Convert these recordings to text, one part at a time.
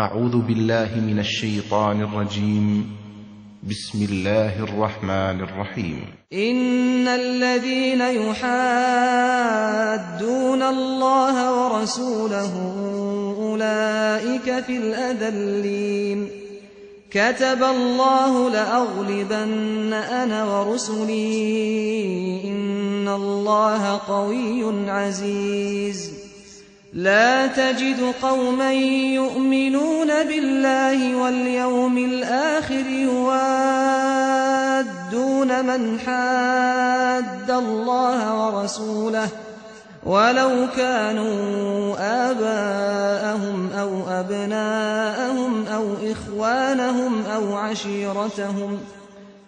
أعوذ بالله من الشيطان الرجيم. بسم الله الرحمن الرحيم. إن الذين يحادون الله ورسوله أولئك في الأذلين. كتب الله لأغلبن أنا ورسلي. إن الله قوي عزيز. لا تجد قوما يؤمنون بالله واليوم الآخر يوادون من حاد الله ورسوله ولو كانوا آباءهم أو أبناءهم أو إخوانهم أو عشيرتهم ۖ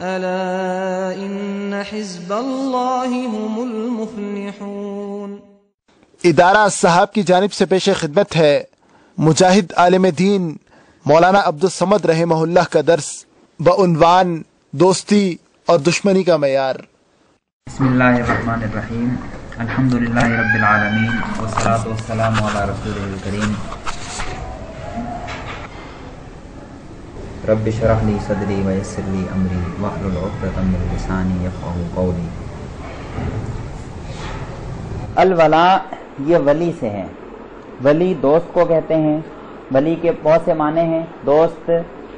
ألا إن حزب الله هم المفلحون. ادارہ صاحب کی جانب سے پیش خدمت ہے مجاہد عالم دین مولانا عبدالسمد رحمہ اللہ کا درس بعنوان دوستی اور دشمنی کا معیار۔ بسم اللہ الرحمن الرحیم۔ الحمد للہ رب العالمین والصلاة والسلام علی رسول الکریم۔ رب شرح لی صدری ویسر لی امری وحلل عقدۃ من لسانی یفقهوا قولی الولا، یہ ولی سے ہے۔ ولی دوست کو کہتے ہیں، ولی کے بہت سے معنی ہیں۔ دوست،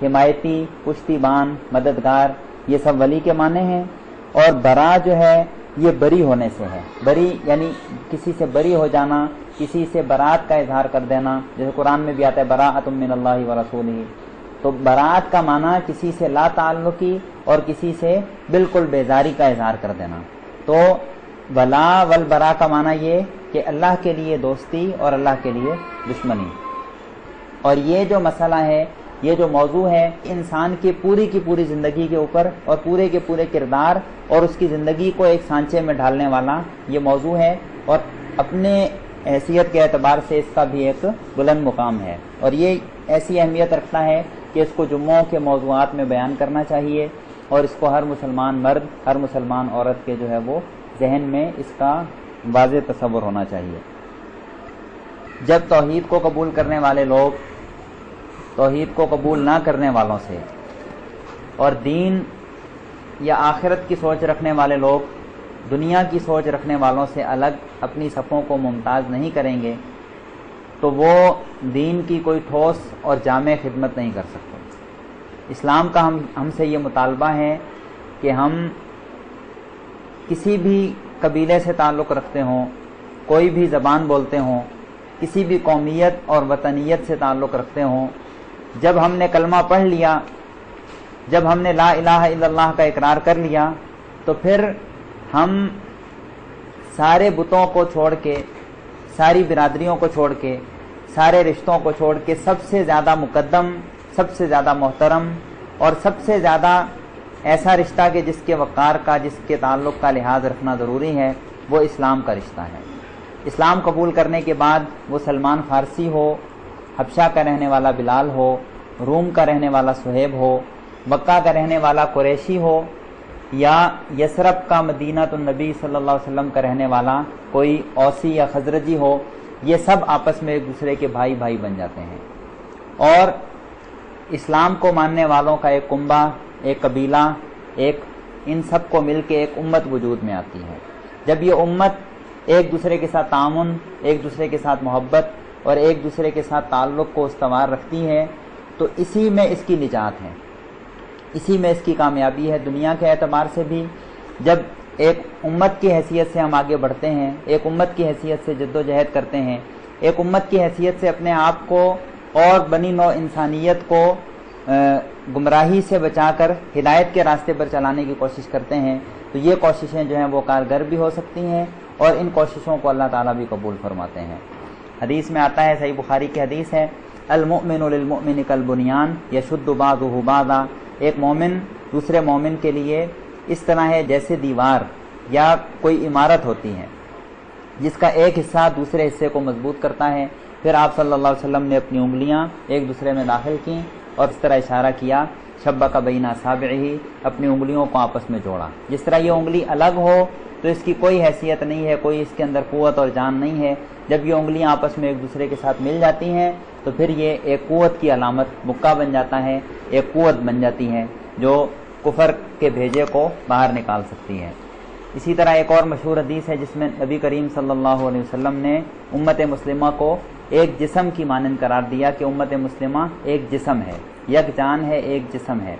حمایتی پشتی بان، مددگار، یہ سب ولی کے معنی ہیں۔ اور برا جو ہے، یہ بری ہونے سے ہے۔ بری یعنی کسی سے بری ہو جانا، کسی سے برات کا اظہار کر دینا۔ جیسے قرآن میں بھی آتا ہے برا من اللہ و رسول تو برات کا معنی کسی سے لا تعلقی اور کسی سے بالکل بیزاری کا اظہار کر دینا۔ تو ولا ول برا کا معنی یہ کہ اللہ کے لیے دوستی اور اللہ کے لیے دشمنی۔ اور یہ جو مسئلہ ہے، یہ جو موضوع ہے، انسان کی پوری کی پوری زندگی کے اوپر اور پورے کے پورے کردار اور اس کی زندگی کو ایک سانچے میں ڈھالنے والا یہ موضوع ہے۔ اور اپنے حیثیت کے اعتبار سے اس کا بھی ایک بلند مقام ہے۔ اور یہ ایسی اہمیت رکھتا ہے کہ اس کو جمعوں کے موضوعات میں بیان کرنا چاہیے اور اس کو ہر مسلمان مرد، ہر مسلمان عورت کے جو ہے وہ ذہن میں اس کا واضح تصور ہونا چاہیے۔ جب توحید کو قبول کرنے والے لوگ توحید کو قبول نہ کرنے والوں سے اور دین یا آخرت کی سوچ رکھنے والے لوگ دنیا کی سوچ رکھنے والوں سے الگ اپنی صفوں کو ممتاز نہیں کریں گے تو وہ دین کی کوئی ٹھوس اور جامع خدمت نہیں کر سکتے۔ اسلام کا ہم ہم سے یہ مطالبہ ہے کہ ہم کسی بھی قبیلے سے تعلق رکھتے ہوں، کوئی بھی زبان بولتے ہوں، کسی بھی قومیت اور وطنیت سے تعلق رکھتے ہوں۔ جب ہم نے کلمہ پڑھ لیا، جب ہم نے لا الہ الا اللہ کا اقرار کر لیا، تو پھر ہم سارے بتوں کو چھوڑ کے ساری برادریوں کو چھوڑ کے، سارے رشتوں کو چھوڑ کے سب سے زیادہ مقدم، سب سے زیادہ محترم اور سب سے زیادہ ایسا رشتہ کہ جس کے وقار کا، جس کے تعلق کا لحاظ رکھنا ضروری ہے، وہ اسلام کا رشتہ ہے۔ اسلام قبول کرنے کے بعد وہ سلمان فارسی ہو، حبشہ کا رہنے والا بلال ہو، روم کا رہنے والا سہیب ہو، مکہ کا رہنے والا قریشی ہو یا یسرف کا مدینہ النبی صلی اللہ علیہ وسلم کا رہنے والا، کوئی اوسی یا خزرجی ہو، یہ سب آپس میں ایک دوسرے کے بھائی بھائی بن جاتے ہیں۔ اور اسلام کو ماننے والوں کا ایک کنبہ، ایک قبیلہ، ایک ان سب کو مل کے ایک امت وجود میں آتی ہے۔ جب یہ امت ایک دوسرے کے ساتھ تعاون، ایک دوسرے کے ساتھ محبت اور ایک دوسرے کے ساتھ تعلق کو استوار رکھتی ہے، تو اسی میں اس کی نجات ہے۔ اسی میں اس کی کامیابی ہے۔ دنیا کے اعتبار سے بھی جب ایک امت کی حیثیت سے ہم آگے بڑھتے ہیں، ایک امت کی حیثیت سے جد و جہد کرتے ہیں، ایک امت کی حیثیت سے اپنے آپ کو اور بنی نو انسانیت کو گمراہی سے بچا کر، ہدایت کے راستے پر چلانے کی کوشش کرتے ہیں، تو یہ کوششیں جو ہیں وہ کارگر بھی ہو سکتی ہیں اور ان کوششوں کو اللہ تعالیٰ بھی قبول فرماتے ہیں۔ حدیث میں آتا ہے، صحیح بخاری کی حدیث ہے۔ المؤمن للمؤمن کل بنیان یشد بعضه بعضا۔ ایک مومن دوسرے مومن کے لیے اس طرح ہے جیسے دیوار یا کوئی عمارت ہوتی ہے، جس کا ایک حصہ دوسرے حصے کو مضبوط کرتا ہے۔ پھر آپ صلی اللہ علیہ وسلم نے اپنی انگلیاں ایک دوسرے میں داخل کی اور اس طرح اشارہ کیا شبہ کا بینا صابع ہی اپنی انگلیوں کو آپس میں جوڑا۔ جس طرح یہ انگلی الگ ہو تو اس کی کوئی حیثیت نہیں ہے، کوئی اس کے اندر قوت اور جان نہیں ہے۔ جب یہ انگلیاں آپس میں ایک دوسرے کے ساتھ مل جاتی ہیں، تو پھر یہ ایک قوت کی علامت مکہ بن جاتا ہے، ایک قوت بن جاتی ہے جو کفر کے بھیجے کو باہر نکال سکتی ہے۔ اسی طرح ایک اور مشہور حدیث ہے، جس میں نبی کریم صلی اللہ علیہ وسلم نے امت مسلمہ کو ایک جسم کی مانند قرار دیا کہ امت مسلمہ ایک جسم ہے، یک جان ہے، ایک جسم ہے۔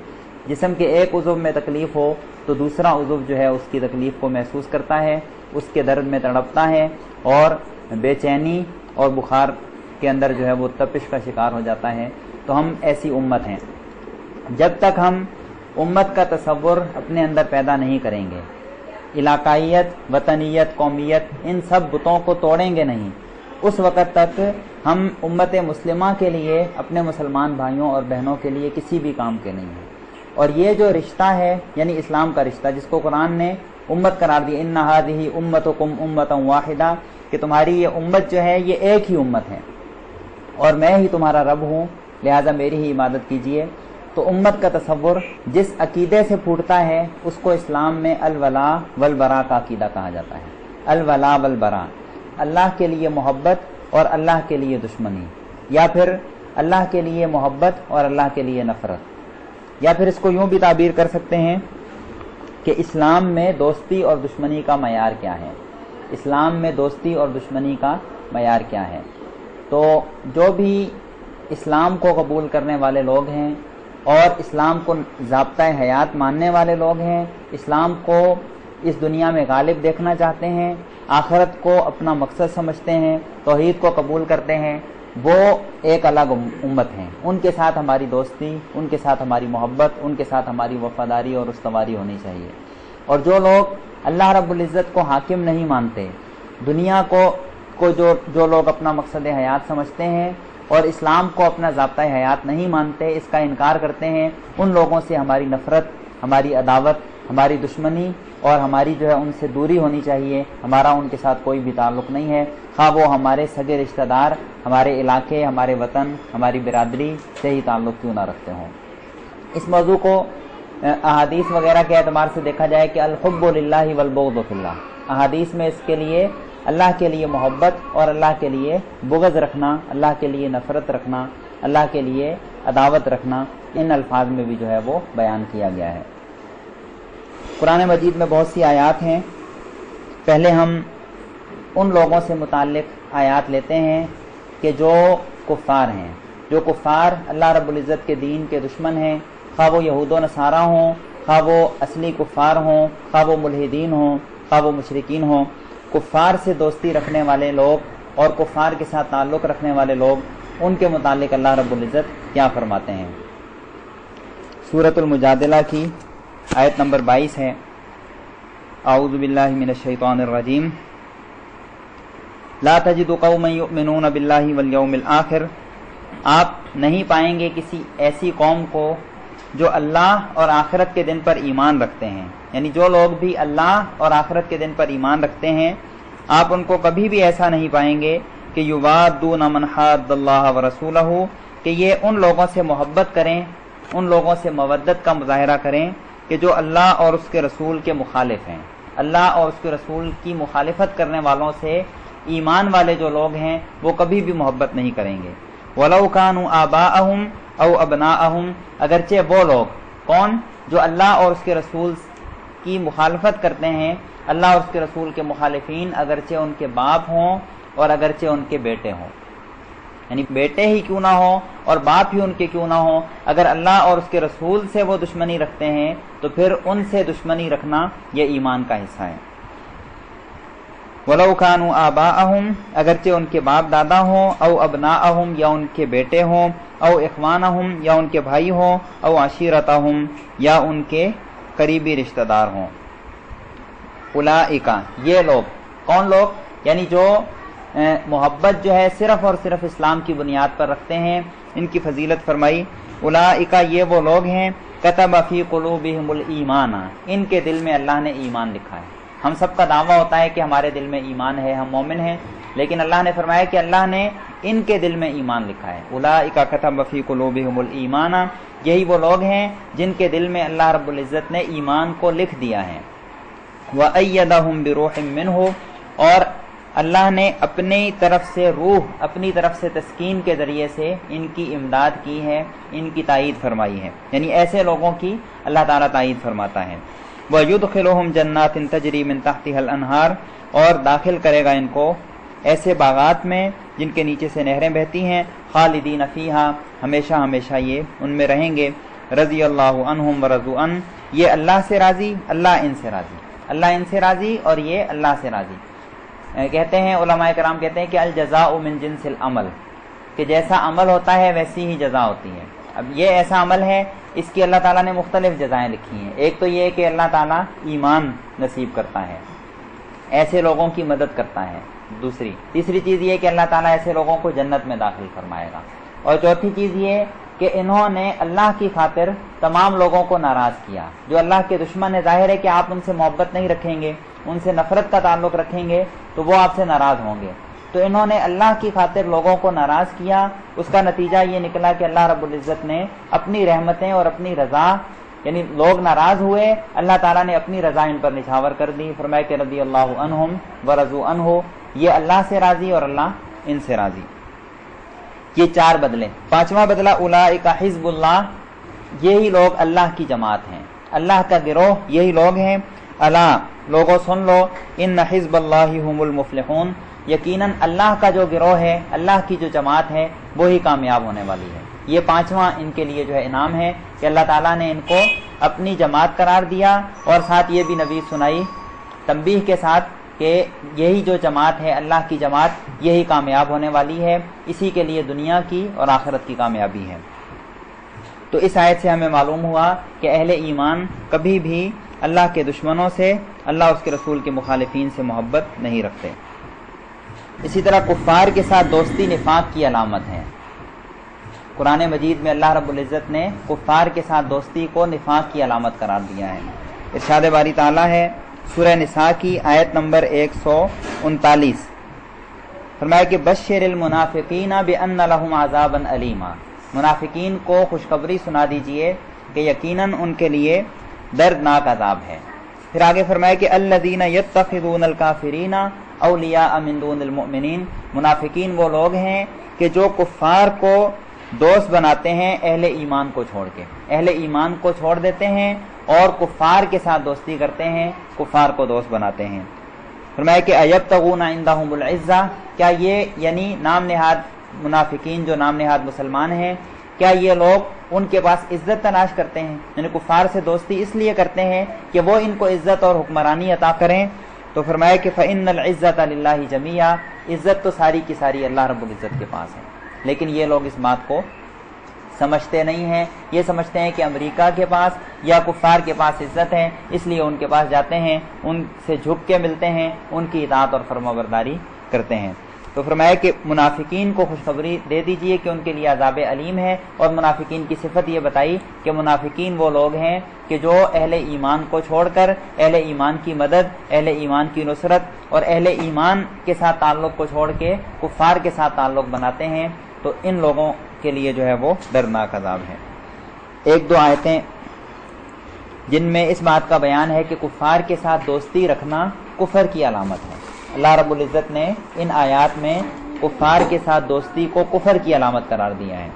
جسم کے ایک عضو میں تکلیف ہو تو دوسرا عضو جو ہے اس کی تکلیف کو محسوس کرتا ہے، اس کے درد میں تڑپتا ہے اور بے چینی اور بخار کے اندر جو ہے وہ تپش کا شکار ہو جاتا ہے۔ تو ہم ایسی امت ہیں۔ جب تک ہم امت کا تصور اپنے اندر پیدا نہیں کریں گے، علاقائیت، وطنیت، قومیت، ان سب بتوں کو توڑیں گے نہیں۔ اس وقت تک ہم امت مسلمہ کے لیے، اپنے مسلمان بھائیوں اور بہنوں کے لیے کسی بھی کام کے نہیں ہیں۔ اور یہ جو رشتہ ہے یعنی اسلام کا رشتہ، جس کو قرآن نے امت قرار دی، ان نہادی امت و کم امت واحدہ کہ تمہاری یہ امت جو ہے، یہ ایک ہی امت ہے۔ اور میں ہی تمہارا رب ہوں، لہذا میری ہی عبادت کیجیے تو امت کا تصور جس عقیدے سے پھوٹتا ہے، اس کو اسلام میں الولا ولبرا کا عقیدہ کہا جاتا ہے۔ الولا ولبرا اللہ کے لیے محبت اور اللہ کے لیے دشمنی، یا پھر اللہ کے لیے محبت اور اللہ کے لیے نفرت۔ یا پھر اس کو یوں بھی تعبیر کر سکتے ہیں کہ اسلام میں دوستی اور دشمنی کا معیار کیا ہے؟ اسلام میں دوستی اور دشمنی کا معیار کیا ہے؟ تو جو بھی اسلام کو قبول کرنے والے لوگ ہیں اور اسلام کو ضابطۂ حیات ماننے والے لوگ ہیں، اسلام کو اس دنیا میں غالب دیکھنا چاہتے ہیں، آخرت کو اپنا مقصد سمجھتے ہیں، توحید کو قبول کرتے ہیں وہ ایک الگ امت ہیں۔ ان کے ساتھ ہماری دوستی، ان کے ساتھ ہماری محبت، ان کے ساتھ ہماری وفاداری اور استواری ہونی چاہیے۔ اور جو لوگ اللہ رب العزت کو حاکم نہیں مانتے، دنیا کو کو جو جو لوگ اپنا مقصد حیات سمجھتے ہیں اور اسلام کو اپنا ضابطۂ حیات نہیں مانتے، اس کا انکار کرتے ہیں، ان لوگوں سے ہماری نفرت، ہماری عداوت، ہماری دشمنی اور ہماری جو ہے ان سے دوری ہونی چاہیے۔ ہمارا ان کے ساتھ کوئی بھی تعلق نہیں ہے۔ خواہ وہ ہمارے سگے رشتہ دار، ہمارے علاقے، ہمارے وطن، ہماری برادری سے ہی تعلق کیوں نہ رکھتے ہوں۔ اس موضوع کو احادیث وغیرہ کے اعتبار سے دیکھا جائے کہ الحب اللہ ولبود اللہ۔ احادیث میں اس کے لیے، اللہ کے لیے محبت اور اللہ کے لیے بغض رکھنا، اللہ کے لیے نفرت رکھنا، اللہ کے لیے عداوت رکھنا، ان الفاظ میں بھی جو ہے وہ بیان کیا گیا ہے۔ قرآن مجید میں بہت سی آیات ہیں۔ پہلے ہم ان لوگوں سے متعلق آیات لیتے ہیں کہ جو کفار ہیں۔ جو کفار اللہ رب العزت کے دین کے دشمن ہیں۔ خواہ وہ یہود و نصارہ ہوں، خواہ وہ اصلی کفار ہوں، خواہ وہ ملحدین ہوں، خواہ وہ مشرقین ہوں۔ کفار سے دوستی رکھنے والے لوگ اور کفار کے ساتھ تعلق رکھنے والے لوگ ان کے متعلق اللہ رب العزت کیا فرماتے ہیں؟ سورت المجادلہ کی آیت نمبر بائیس ہے۔ اعوذ باللہ من الشیطان الرجیم۔ لا تجد قوما یؤمنون باللہ والیوم الاخر۔ آپ نہیں پائیں گے کسی ایسی قوم کو جو اللہ اور آخرت کے دن پر ایمان رکھتے ہیں۔ یعنی جو لوگ بھی اللہ اور آخرت کے دن پر ایمان رکھتے ہیں، آپ ان کو کبھی بھی ایسا نہیں پائیں گے کہ من حاد اللہ و رسول کہ یہ ان لوگوں سے محبت کریں، ان لوگوں سے مودت کا مظاہرہ کریں۔ کہ جو اللہ اور اس کے رسول کے مخالف ہیں۔ اللہ اور اس کے رسول کی مخالفت کرنے والوں سے ایمان والے جو لوگ ہیں، وہ کبھی بھی محبت نہیں کریں گے۔ ولو کانو آبا اہم او ابنا اہم اگرچہ وہ لوگ، کون؟ جو اللہ اور اس کے رسول کی مخالفت کرتے ہیں۔ اللہ اور اس کے رسول کے مخالفین اگرچہ ان کے باپ ہوں اور اگرچہ ان کے بیٹے ہوں۔ یعنی بیٹے ہی کیوں نہ ہو اور باپ ہی ان کے کیوں نہ ہو اگر اللہ اور اس کے رسول سے وہ دشمنی رکھتے ہیں، تو پھر ان سے دشمنی رکھنا یہ ایمان کا حصہ ہے۔ ولو خانو آبا اہم اگرچہ ان کے باپ دادا ہوں، او ابنا اہم یا ان کے بیٹے ہوں، او اخوان اہم یا ان کے بھائی ہوں، او عشیرت ہوں یا ان کے قریبی رشتہ دار ہوں۔ الا یہ لوگ، کون لوگ؟ یعنی جو محبت جو ہے صرف اور صرف اسلام کی بنیاد پر رکھتے ہیں۔ ان کی فضیلت فرمائی الا یہ وہ لوگ ہیں، کتب فی قلوبہم الایمان۔ ان کے دل میں اللہ نے ایمان لکھا ہے۔ ہم سب کا دعویٰ ہوتا ہے کہ ہمارے دل میں ایمان ہے، ہم مومن ہیں، لیکن اللہ نے فرمایا کہ اللہ نے ان کے دل میں ایمان لکھا ہے۔ اولئک کتب فی قلوبہم الایمان۔ یہی وہ لوگ ہیں جن کے دل میں اللہ رب العزت نے ایمان کو لکھ دیا ہے۔ وَأَيَّدَهُمْ بِرُوحٍ مِّنْهُ اور اللہ نے اپنی طرف سے روح، اپنی طرف سے تسکین کے ذریعے سے ان کی امداد کی ہے، ان کی تائید فرمائی ہے۔ یعنی ایسے لوگوں کی اللہ تعالیٰ تائید فرماتا ہے۔ وَيُدْخِلُهُمْ جَنَّاتٍ تَجْرِي مِن تَحْتِهَا الْأَنْهَارِ اور داخل کرے گا ان کو ایسے باغات میں جن کے نیچے سے نہریں بہتی ہیں۔ خالدین فیہا، ہمیشہ ہمیشہ یہ ان میں رہیں گے۔ رضی اللہ عنہم ورضو ان یہ اللہ سے راضی، اللہ ان سے راضی۔ اللہ ان سے راضی اور یہ اللہ سے راضی۔ کہتے ہیں، علماء کرام کہتے ہیں کہ الجزاء من جنس العمل، کہ جیسا عمل ہوتا ہے ویسی ہی جزا ہوتی ہے۔ اب یہ ایسا عمل ہے، اس کی اللہ تعالیٰ نے مختلف جزائیں لکھی ہیں۔ ایک تو یہ کہ اللہ تعالیٰ ایمان نصیب کرتا ہے، ایسے لوگوں کی مدد کرتا ہے۔ دوسری، تیسری چیز یہ کہ اللہ تعالیٰ ایسے لوگوں کو جنت میں داخل فرمائے گا۔ اور چوتھی چیز یہ کہ انہوں نے اللہ کی خاطر تمام لوگوں کو ناراض کیا۔ جو اللہ کے دشمن ہے ظاہر ہے کہ آپ ان سے محبت نہیں رکھیں گے، ان سے نفرت کا تعلق رکھیں گے، تو وہ آپ سے ناراض ہوں گے۔ تو انہوں نے اللہ کی خاطر لوگوں کو ناراض کیا۔ اس کا نتیجہ یہ نکلا کہ اللہ رب العزت نے اپنی رحمتیں اور اپنی رضا یعنی لوگ ناراض ہوئے، اللہ تعالیٰ نے اپنی رضا ان پر نچھاور کر دی۔ فرمائے کہ رضی اللہ عنہم و رضو عنہ، یہ اللہ سے راضی اور اللہ ان سے راضی۔ یہ چار بدلے پانچواں بدلہ الا حزب اللہ، یہی لوگ اللہ کی جماعت ہیں۔ اللہ کا گروہ یہی لوگ ہیں۔ اللہ لوگوں سن لو، ان حزب اللہ هم المفلحون۔ یقیناً اللہ کا جو گروہ ہے، اللہ کی جو جماعت ہے، وہی کامیاب ہونے والی ہے۔ یہ پانچواں ان کے لیے جو ہے انعام ہے کہ اللہ تعالیٰ نے ان کو اپنی جماعت قرار دیا اور ساتھ یہ بھی نبی سنائی، تنبیہ کے ساتھ کہ یہی جو جماعت ہے، اللہ کی جماعت، یہی کامیاب ہونے والی ہے، اسی کے لیے دنیا کی اور آخرت کی کامیابی ہے۔ تو اس آیت سے ہمیں معلوم ہوا کہ اہل ایمان کبھی بھی اللہ کے دشمنوں سے، اللہ اس کے رسول کے مخالفین سے محبت نہیں رکھتے۔ اسی طرح کفار کے ساتھ دوستی نفاق کی علامت ہے۔ قرآن مجید میں اللہ رب العزت نے کفار کے ساتھ دوستی کو نفاق کی علامت قرار دیا ہے۔ ارشاد باری تعالیٰ ہے سورہ نساء کی آیت نمبر ایک سو انتالیس۔ فرمایا کہ بشر المنافقین بان لهم عذابا علیما منافقین کو خوشخبری سنا دیجیے کہ یقیناً ان کے لیے دردناک عذاب ہے۔ پھر آگے فرمایا کہ الذین یتخذون الکافرین اولیاء من دون المؤمنین۔ منافقین وہ لوگ ہیں کہ جو کفار کو دوست بناتے ہیں، اہل ایمان کو چھوڑ کے۔ اہل ایمان کو چھوڑ دیتے ہیں اور کفار کے ساتھ دوستی کرتے ہیں، کفار کو دوست بناتے ہیں۔ فرمایا کہ ایب تغون عندهم العزہ، کیا یہ یعنی نام نہاد منافقین جو نام نہاد مسلمان ہیں، کیا یہ لوگ ان کے پاس عزت تلاش کرتے ہیں؟ یعنی کفار سے دوستی اس لیے کرتے ہیں کہ وہ ان کو عزت اور حکمرانی عطا کریں۔ تو فرمایا کہ فعن العزت اللہ جمیہ عزت تو ساری کی ساری اللہ رب العزت کے پاس ہے۔ لیکن یہ لوگ اس بات کو سمجھتے نہیں ہیں، یہ سمجھتے ہیں کہ امریکہ کے پاس یا کفار کے پاس عزت ہے اس لیے ان کے پاس جاتے ہیں، ان سے جھک کے ملتے ہیں، ان کی اطاعت اور فرما برداری کرتے ہیں۔ تو فرمایا کہ منافقین کو خوشخبری دے دیجیے کہ ان کے لیے عذاب علیم ہے۔ اور منافقین کی صفت یہ بتائی کہ منافقین وہ لوگ ہیں کہ جو اہل ایمان کو چھوڑ کر، اہل ایمان کی مدد، اہل ایمان کی نصرت اور اہل ایمان کے ساتھ تعلق کو چھوڑ کے، کفار کے ساتھ تعلق بناتے ہیں۔ تو ان لوگوں کے لیے جو ہے وہ دردناک عذاب ہے۔ ایک دو آیتیں جن میں اس بات کا بیان ہے کہ کفار کے ساتھ دوستی رکھنا کفر کی علامت ہے۔ اللہ رب العزت نے ان آیات میں کفار کے ساتھ دوستی کو کفر کی علامت قرار دیا ہے۔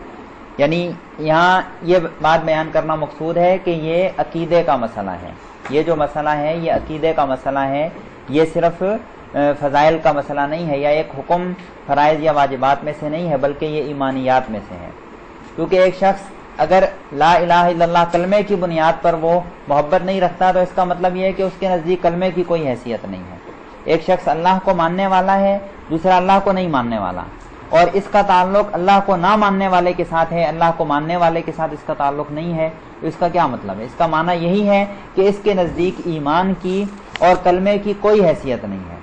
یعنی یہاں یہ بات بیان کرنا مقصود ہے کہ یہ عقیدے کا مسئلہ ہے۔ یہ جو مسئلہ ہے، یہ عقیدے کا مسئلہ ہے، یہ صرف فضائل کا مسئلہ نہیں ہے یا ایک حکم، فرائض یا واجبات میں سے نہیں ہے، بلکہ یہ ایمانیات میں سے ہے کیونکہ ایک شخص اگر لا الہ الا اللہ کلمے کی بنیاد پر وہ محبت نہیں رکھتا، تو اس کا مطلب یہ ہے کہ اس کے نزدیک کلمے کی کوئی حیثیت نہیں ہے۔ ایک شخص اللہ کو ماننے والا ہے، دوسرا اللہ کو نہیں ماننے والا۔ اور اس کا تعلق اللہ کو نہ ماننے والے کے ساتھ ہے، اللہ کو ماننے والے کے ساتھ اس کا تعلق نہیں ہے۔ تو اس کا کیا مطلب ہے؟ اس کا معنی یہی ہے کہ اس کے نزدیک ایمان کی اور کلمے کی کوئی حیثیت نہیں ہے۔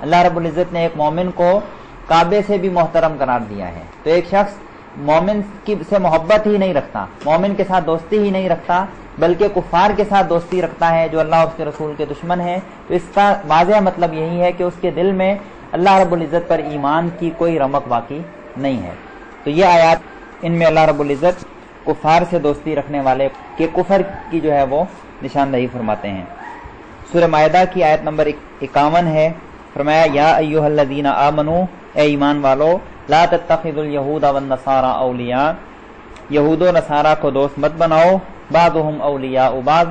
اللہ رب العزت نے ایک مومن کو کعبے سے بھی محترم قرار دیا ہے۔ تو ایک شخص مومن کی سے محبت ہی نہیں رکھتا، مومن کے ساتھ دوستی ہی نہیں رکھتا، بلکہ کفار کے ساتھ دوستی رکھتا ہے جو اللہ اس کے رسول کے دشمن ہے تو اس کا واضح مطلب یہی ہے کہ اس کے دل میں اللہ رب العزت پر ایمان کی کوئی رمق باقی نہیں ہے۔ تو یہ آیات ان میں اللہ رب العزت کفار سے دوستی رکھنے والے کے کفر کی جو ہے وہ نشاندہی فرماتے ہیں۔ سورہ معدہ کی آیت نمبر اکاون ہے۔ فرمایا، یا ایوہ الذین آمنو، اے ایمان والو، لا تتخذ الیہود والنصارى اولیاء. یہود و نصارہ کو دوست مت بناؤ بعضهم اولیاء بعض.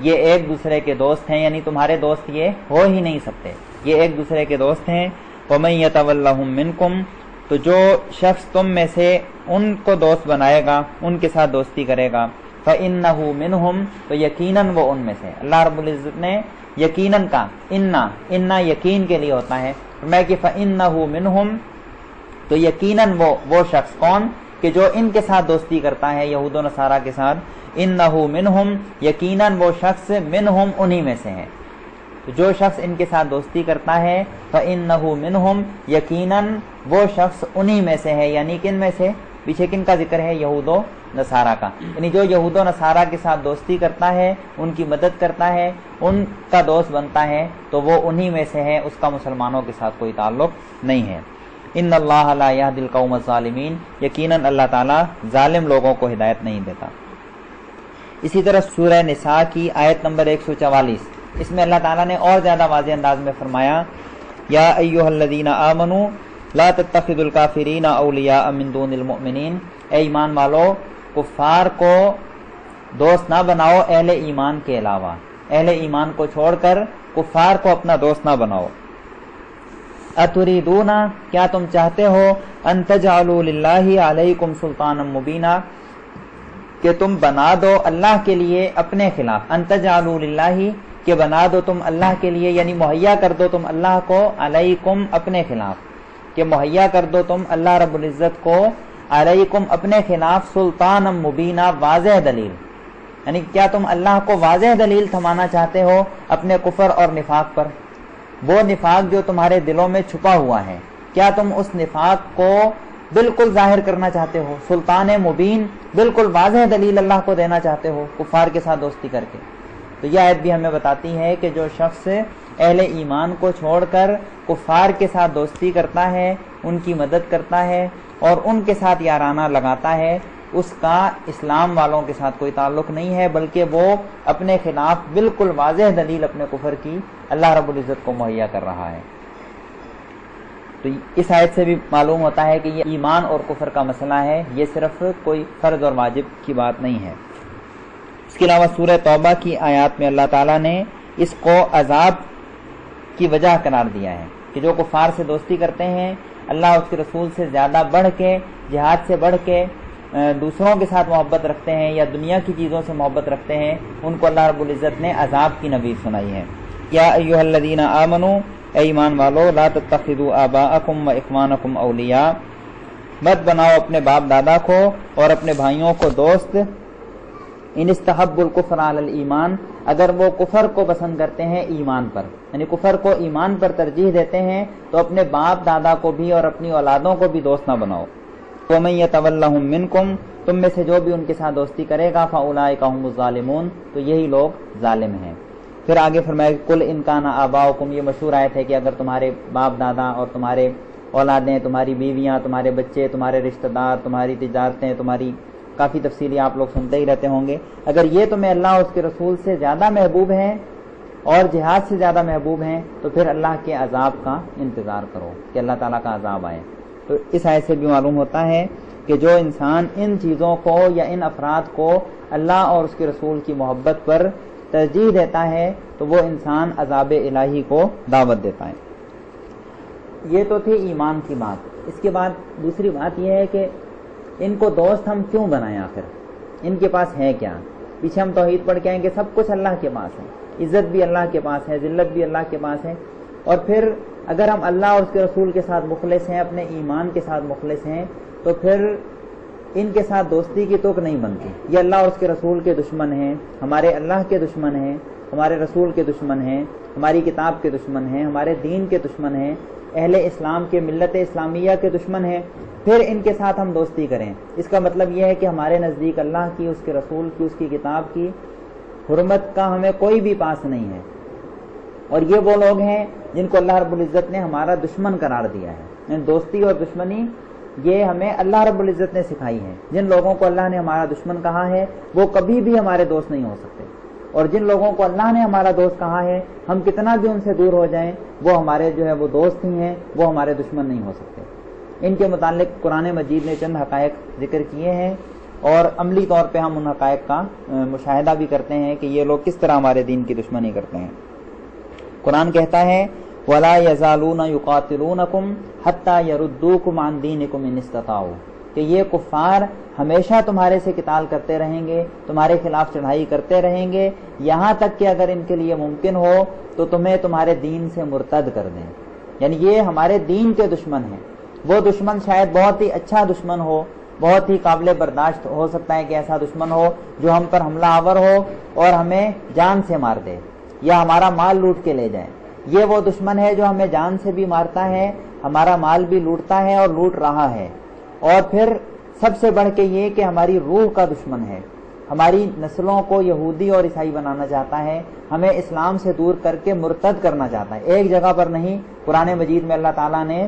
یہ ایک دوسرے کے دوست ہیں یعنی تمہارے دوست یہ ہو ہی نہیں سکتے. یہ ایک دوسرے کے دوست ہیں. ومن یتولہم منکم تو جو شخص تم میں سے ان کو دوست بنائے گا، ان کے ساتھ دوستی کرے گا. فَإِنَّهُ مِنْهُمْ، تو یقیناً وہ ان میں سے اللہ رب العزت نے یقیناً کا، انا انا یقین کے لیے ہوتا ہے۔ میں کہ فَإِنَّهُ مِنْهُمْ، تو یقیناً وہ وہ شخص کون؟ کہ جو ان کے ساتھ دوستی کرتا ہے، یہود و نصارہ کے ساتھ۔ انَّهُ مِنْهُمْ، یقیناً وہ شخص منہم انہی میں سے ہیں تو جو شخص ان کے ساتھ دوستی کرتا ہے، فَإِنَّهُ مِنْهُمْ، یقیناً وہ شخص انہی میں سے ہے یعنی کن میں سے؟ پیچھے کن کا ذکر ہے؟ یہود و نصارہ کا۔ یعنی جو یہود و نصارہ کے ساتھ دوستی کرتا ہے، ان کی مدد کرتا ہے، ان کا دوست بنتا ہے، تو وہ انہی میں سے ہے، اس کا مسلمانوں کے ساتھ کوئی تعلق نہیں ہے۔ ان اللہ لا یہد القوم الظالمین، یقیناً اللہ تعالیٰ ظالم لوگوں کو ہدایت نہیں دیتا۔ اسی طرح سورہ نساء کی آیت نمبر 144 اس میں اللہ تعالیٰ نے اور زیادہ واضح انداز میں فرمایا، یا ایوہ الذین آمنوا لا تتخذوا الکافرین اولیاء من دون المؤمنین۔ اے ایمان والو، کفار کو دوست نہ بناؤ اہل ایمان کے علاوہ۔ اہل ایمان کو چھوڑ کر کفار کو اپنا دوست نہ بناؤ۔ اتریدون، کیا تم چاہتے ہو ان تجعلوا للہ علیکم سلطانا مبینا؟ کہ تم بنا دو اللہ کے لیے اپنے خلاف۔ ان تجعلوا للہ، کہ بنا دو تم اللہ کے لیے یعنی مہیا کر دو تم اللہ کو علیکم اپنے خلاف۔ کہ مہیا کر دو تم اللہ رب العزت کو، علیکم اپنے خلاف سلطان مبینہ واضح دلیل۔ یعنی کیا تم اللہ کو واضح دلیل تھمانا چاہتے ہو اپنے کفر اور نفاق پر؟ وہ نفاق جو تمہارے دلوں میں چھپا ہوا ہے۔ کیا تم اس نفاق کو بالکل ظاہر کرنا چاہتے ہو؟ سلطان مبین بالکل واضح دلیل اللہ کو دینا چاہتے ہو کفار کے ساتھ دوستی کر کے۔ تو یہ آیت بھی ہمیں بتاتی ہے کہ جو شخص اہل ایمان کو چھوڑ کر کفار کے ساتھ دوستی کرتا ہے، ان کی مدد کرتا ہے اور ان کے ساتھ یارانہ لگاتا ہے۔ اس کا اسلام والوں کے ساتھ کوئی تعلق نہیں ہے، بلکہ وہ اپنے خلاف بالکل واضح دلیل اپنے کفر کی اللہ رب العزت کو مہیا کر رہا ہے۔ تو اس آیت سے بھی معلوم ہوتا ہے کہ یہ ایمان اور کفر کا مسئلہ ہے۔ یہ صرف کوئی فرض اور واجب کی بات نہیں ہے۔ اس کے علاوہ سورہ توبہ کی آیات میں اللہ تعالیٰ نے اس کو عذاب کی وجہ قرار دیا ہے کہ جو کفار سے دوستی کرتے ہیں، اللہ اس کے رسول سے زیادہ بڑھ کے، جہاد سے بڑھ کے دوسروں کے ساتھ محبت رکھتے ہیں یا دنیا کی چیزوں سے محبت رکھتے ہیں، ان کو اللہ رب العزت نے عذاب کی نوید سنائی ہے۔ یا ایوہ الذین آمنو اے ایمان والو، لا تتخذوا آباءکم و اخوانکم اولیاء۔ مت بناؤ اپنے باپ دادا کو اور اپنے بھائیوں کو دوست۔ ان استحب القفر علی الایمان، اگر وہ کفر کو پسند کرتے ہیں ایمان پر یعنی کفر کو ایمان پر ترجیح دیتے ہیں، تو اپنے باپ، دادا کو بھی اور اپنی اولادوں کو بھی دوست نہ بناؤ۔ وَمَن يَتَوَلَّهُم مِّنكُمْ تم میں سے جو بھی ان کے ساتھ دوستی کرے گا فَأُولَئِكَ هُمُ الظَّالِمُونَ، تو یہی لوگ ظالم ہیں۔ پھر آگے فرمائے کل انکان آباؤکم، یہ مشہور آیت ہے کہ اگر تمہارے باپ، دادا اور تمہارے اولادیں، تمہاری بیویاں، تمہارے بچے، تمہارے رشتہ دار، تمہاری تجارتیں، تمہاری کافی تفصیلی آپ لوگ سنتے ہی رہتے ہوں گے۔ اگر یہ تمہیں اللہ اور اس کے رسول سے زیادہ محبوب ہیں اور جہاد سے زیادہ محبوب ہیں، تو پھر اللہ کے عذاب کا انتظار کرو کہ اللہ تعالیٰ کا عذاب آئے۔ تو اس آئے سے بھی معلوم ہوتا ہے کہ جو انسان ان چیزوں کو یا ان افراد کو اللہ اور اس کے رسول کی محبت پر ترجیح دیتا ہے، تو وہ انسان عذاب الہی کو دعوت دیتا ہے۔ یہ تو تھی ایمان کی بات۔ اس کے بعد دوسری بات یہ ہے کہ ان کو دوست ہم کیوں بنائیں آخر؟ ان کے پاس ہے کیا؟ پیچھے ہم توحید پڑھ کے آئیں کہ سب کچھ اللہ کے پاس ہے۔ عزت بھی اللہ کے پاس ہے، ذلت بھی اللہ کے پاس ہے۔ اور پھر اگر ہم اللہ اور اس کے رسول کے ساتھ مخلص ہیں، اپنے ایمان کے ساتھ مخلص ہیں، تو پھر ان کے ساتھ دوستی کی توک نہیں بنتی۔ یہ اللہ اور اس کے رسول کے دشمن ہیں، ہمارے اللہ کے دشمن ہیں۔ ہمارے رسول کے دشمن ہیں، ہماری کتاب کے دشمن ہیں، ہمارے دین کے دشمن ہیں، اہل اسلام کے ملت اسلامیہ کے دشمن ہیں، پھر ان کے ساتھ ہم دوستی کریں۔ اس کا مطلب یہ ہے کہ ہمارے نزدیک اللہ کی، اس کے رسول کی، اس کی کتاب کی حرمت کا ہمیں کوئی بھی پاس نہیں ہے۔ اور یہ وہ لوگ ہیں جن کو اللہ رب العزت نے ہمارا دشمن قرار دیا ہے۔ یعنی دوستی اور دشمنی، یہ ہمیں اللہ رب العزت نے سکھائی ہے۔ جن لوگوں کو اللہ نے ہمارا دشمن کہا ہے، وہ کبھی بھی ہمارے دوست نہیں ہو سکتے۔ اور جن لوگوں کو اللہ نے ہمارا دوست کہا ہے، ہم کتنا بھی ان سے دور ہو جائیں، وہ ہمارے جو ہے وہ دوست ہی ہیں، وہ ہمارے دشمن نہیں ہو سکتے۔ ان کے متعلق قرآن مجید نے چند حقائق ذکر کیے ہیں اور عملی طور پہ ہم ان حقائق کا مشاہدہ بھی کرتے ہیں کہ یہ لوگ کس طرح ہمارے دین کی دشمنی کرتے ہیں۔ قرآن کہتا ہے، ولا یزالون یقاتلونکم حتی یردوکم عن دینکم ان استطاعوا کہ یہ کفار ہمیشہ تمہارے سے قتال کرتے رہیں گے، تمہارے خلاف چڑھائی کرتے رہیں گے، یہاں تک کہ اگر ان کے لیے ممکن ہو تو تمہیں تمہارے دین سے مرتد کر دیں۔ یعنی یہ ہمارے دین کے دشمن ہیں۔ وہ دشمن شاید بہت ہی اچھا دشمن ہو، بہت ہی قابل برداشت ہو سکتا ہے کہ ایسا دشمن ہو جو ہم پر حملہ آور ہو اور ہمیں جان سے مار دے یا ہمارا مال لوٹ کے لے جائے۔ یہ وہ دشمن ہے جو ہمیں جان سے بھی مارتا ہے، ہمارا مال بھی لوٹتا ہے اور لوٹ رہا ہے۔ اور پھر سب سے بڑھ کے یہ کہ ہماری روح کا دشمن ہے۔ ہماری نسلوں کو یہودی اور عیسائی بنانا چاہتا ہے، ہمیں اسلام سے دور کر کے مرتد کرنا چاہتا ہے۔ ایک جگہ پر نہیں پرانے مجید میں اللہ تعالیٰ نے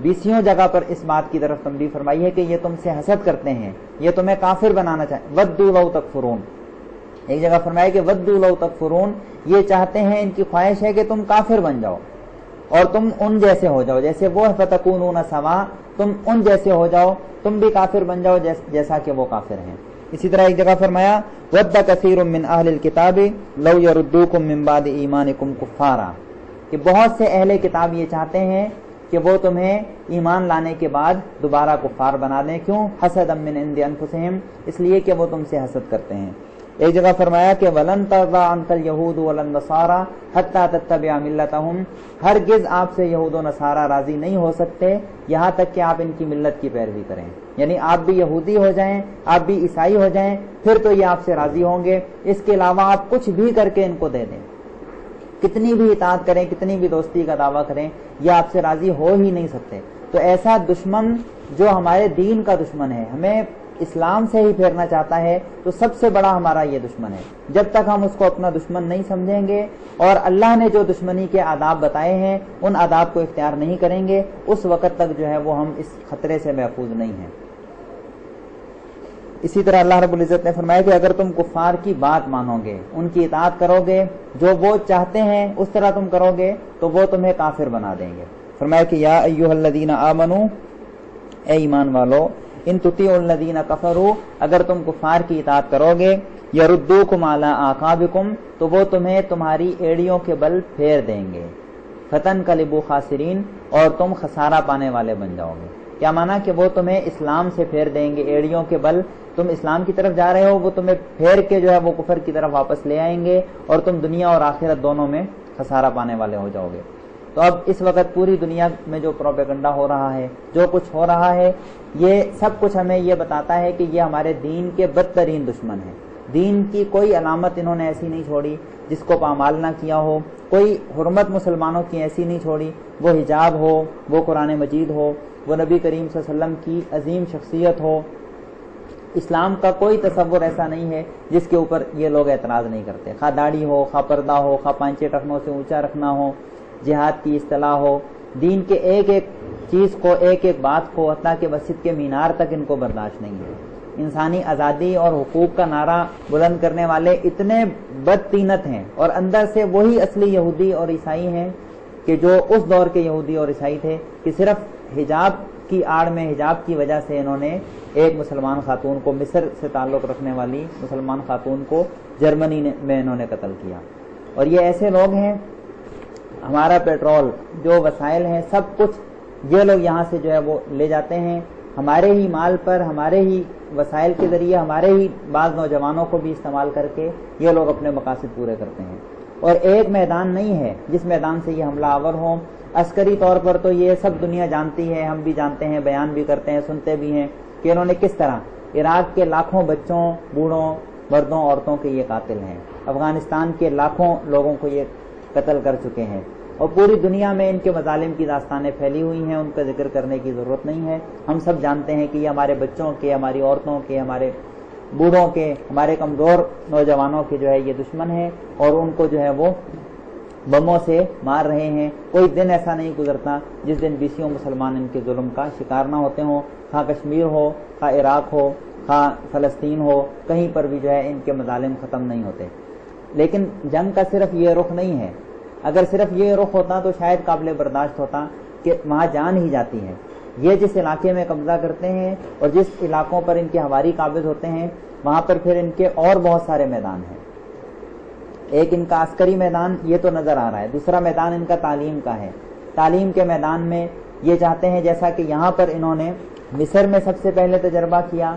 بیسوں جگہ پر اس بات کی طرف تمبی فرمائی ہے کہ یہ تم سے حسد کرتے ہیں، یہ تمہیں کافر بنانا چاہتے ودو لو تک فرون ایک جگہ فرمایا کہ ودو لو تک فرون یہ چاہتے ہیں، ان کی خواہش ہے کہ تم کافر بن جاؤ اور تم ان جیسے ہو جاؤ، جیسے وہ فتکون سوا تم ان جیسے ہو جاؤ، تم بھی کافر بن جاؤ جیسا کہ وہ کافر ہیں۔ اسی طرح ایک جگہ فرمایا، ود کثیر من اہل الکتاب لو یردوکم من بعد ایمانکم کفارا کہ بہت سے اہل کتاب یہ چاہتے ہیں کہ وہ تمہیں ایمان لانے کے بعد دوبارہ کفار بنا دیں۔ کیوں؟ حسد من عند انفسہم، اس لیے کہ وہ تم سے حسد کرتے ہیں۔ ایک جگہ فرمایا کہ ولن ترضا عنك اليهود ولا النصارى حتى تتبع ملتهم. ہرگز آپ سے یہود و نصارہ راضی نہیں ہو سکتے، یہاں تک کہ آپ ان کی ملت کی پیروی کریں۔ یعنی آپ بھی یہودی ہو جائیں، آپ بھی عیسائی ہو جائیں، پھر تو یہ آپ سے راضی ہوں گے۔ اس کے علاوہ آپ کچھ بھی کر کے ان کو دے دیں۔ کتنی بھی اطاعت کریں، کتنی بھی دوستی کا دعویٰ کریں، یہ آپ سے راضی ہو ہی نہیں سکتے۔ تو ایسا دشمن جو ہمارے دین کا دشمن ہے، ہمیں اسلام سے ہی پھیرنا چاہتا ہے، تو سب سے بڑا ہمارا یہ دشمن ہے۔ جب تک ہم اس کو اپنا دشمن نہیں سمجھیں گے اور اللہ نے جو دشمنی کے آداب بتائے ہیں، ان آداب کو اختیار نہیں کریں گے، اس وقت تک جو ہے وہ ہم اس خطرے سے محفوظ نہیں ہیں۔ اسی طرح اللہ رب العزت نے فرمایا کہ اگر تم کفار کی بات مانو گے، ان کی اطاعت کرو گے، جو وہ چاہتے ہیں اس طرح تم کرو گے، تو وہ تمہیں کافر بنا دیں گے۔ فرمایا کہ یا ایوہ الذین آمنو، اے ایمان والو ان تطیع الذین کفرو اگر تم کفار کی اطاعت کرو گے یا ردوکم علی آقابکم، تو وہ تمہیں تمہاری ایڑیوں کے بل پھیر دیں گے۔ فتن کلبو خاسرین، اور تم خسارہ پانے والے بن جاؤ گے۔ کیا مانا کہ وہ تمہیں اسلام سے پھیر دیں گے، ایڑیوں کے بل؟ تم اسلام کی طرف جا رہے ہو، وہ تمہیں پھیر کے جو ہے وہ کفر کی طرف واپس لے آئیں گے، اور تم دنیا اور آخرت دونوں میں خسارہ پانے والے ہو جاؤ گے۔ تو اب اس وقت پوری دنیا میں جو پروپیگنڈا ہو رہا ہے، جو کچھ ہو رہا ہے، یہ سب کچھ ہمیں یہ بتاتا ہے کہ یہ ہمارے دین کے بدترین دشمن ہیں۔ دین کی کوئی علامت انہوں نے ایسی نہیں چھوڑی جس کو پامال نہ کیا ہو۔ کوئی حرمت مسلمانوں کی ایسی نہیں چھوڑی۔ وہ حجاب ہو، وہ قرآن مجید ہو، وہ نبی کریم صلی اللہ علیہ وسلم کی عظیم شخصیت ہو۔ اسلام کا کوئی تصور ایسا نہیں ہے جس کے اوپر یہ لوگ اعتراض نہیں کرتے۔ خواہ داڑھی ہو خواہ پردہ ہو خواہ پانچے ٹخنوں سے اونچا رکھنا ہو۔ جہاد کی اصطلاح ہو، دین کے ایک ایک چیز کو، ایک ایک بات کو، حتیٰ کہ مسجد کے مینار تک ان کو برداشت نہیں ہے۔ انسانی آزادی اور حقوق کا نعرہ بلند کرنے والے اتنے بدتینت ہیں اور اندر سے وہی اصلی یہودی اور عیسائی ہیں کہ جو اس دور کے یہودی اور عیسائی تھے کہ صرف حجاب کی آڑ میں، حجاب کی وجہ سے انہوں نے ایک مسلمان خاتون کو مصر سے تعلق رکھنے والی مسلمان خاتون کو جرمنی میں انہوں نے قتل کیا۔ اور یہ ایسے لوگ ہیں ہمارا پیٹرول، جو وسائل ہیں، سب کچھ یہ لوگ یہاں سے جو ہے وہ لے جاتے ہیں۔ ہمارے ہی مال پر، ہمارے ہی وسائل کے ذریعے، ہمارے ہی بعض نوجوانوں کو بھی استعمال کر کے یہ لوگ اپنے مقاصد پورے کرتے ہیں۔ اور ایک میدان نہیں ہے جس میدان سے یہ حملہ آور ہوں۔ عسکری طور پر تو یہ سب دنیا جانتی ہے، ہم بھی جانتے ہیں، بیان بھی کرتے ہیں، سنتے بھی ہیں کہ انہوں نے کس طرح عراق کے لاکھوں بچوں، بوڑھوں، مردوں، عورتوں کے یہ قاتل ہیں۔ افغانستان کے لاکھوں لوگوں کو یہ قتل کر چکے ہیں اور پوری دنیا میں ان کے مظالم کی داستانیں پھیلی ہوئی ہیں، ان کا ذکر کرنے کی ضرورت نہیں ہے۔ ہم سب جانتے ہیں کہ یہ ہمارے بچوں کے، ہماری عورتوں کے، ہمارے بوڑھوں کے، ہمارے کمزور نوجوانوں کے جو ہے یہ دشمن ہیں اور ان کو جو ہے وہ بموں سے مار رہے ہیں۔ کوئی دن ایسا نہیں گزرتا جس دن بیسیوں مسلمان ان کے ظلم کا شکار نہ ہوتے ہوں۔ خواہ کشمیر ہو، خواہ عراق ہو، خواہ فلسطین ہو، کہیں پر بھی جو ہے ان کے مظالم ختم نہیں ہوتے۔ لیکن جنگ کا صرف یہ رخ نہیں ہے۔ اگر صرف یہ رخ ہوتا تو شاید قابل برداشت ہوتا کہ وہاں جان ہی جاتی ہے۔ یہ جس علاقے میں قبضہ کرتے ہیں اور جس علاقوں پر ان کے ہواری قابض ہوتے ہیں، وہاں پر پھر ان کے اور بہت سارے میدان ہیں۔ ایک ان کا عسکری میدان یہ تو نظر آ رہا ہے، دوسرا میدان ان کا تعلیم کا ہے۔ تعلیم کے میدان میں یہ چاہتے ہیں جیسا کہ یہاں پر انہوں نے مصر میں سب سے پہلے تجربہ کیا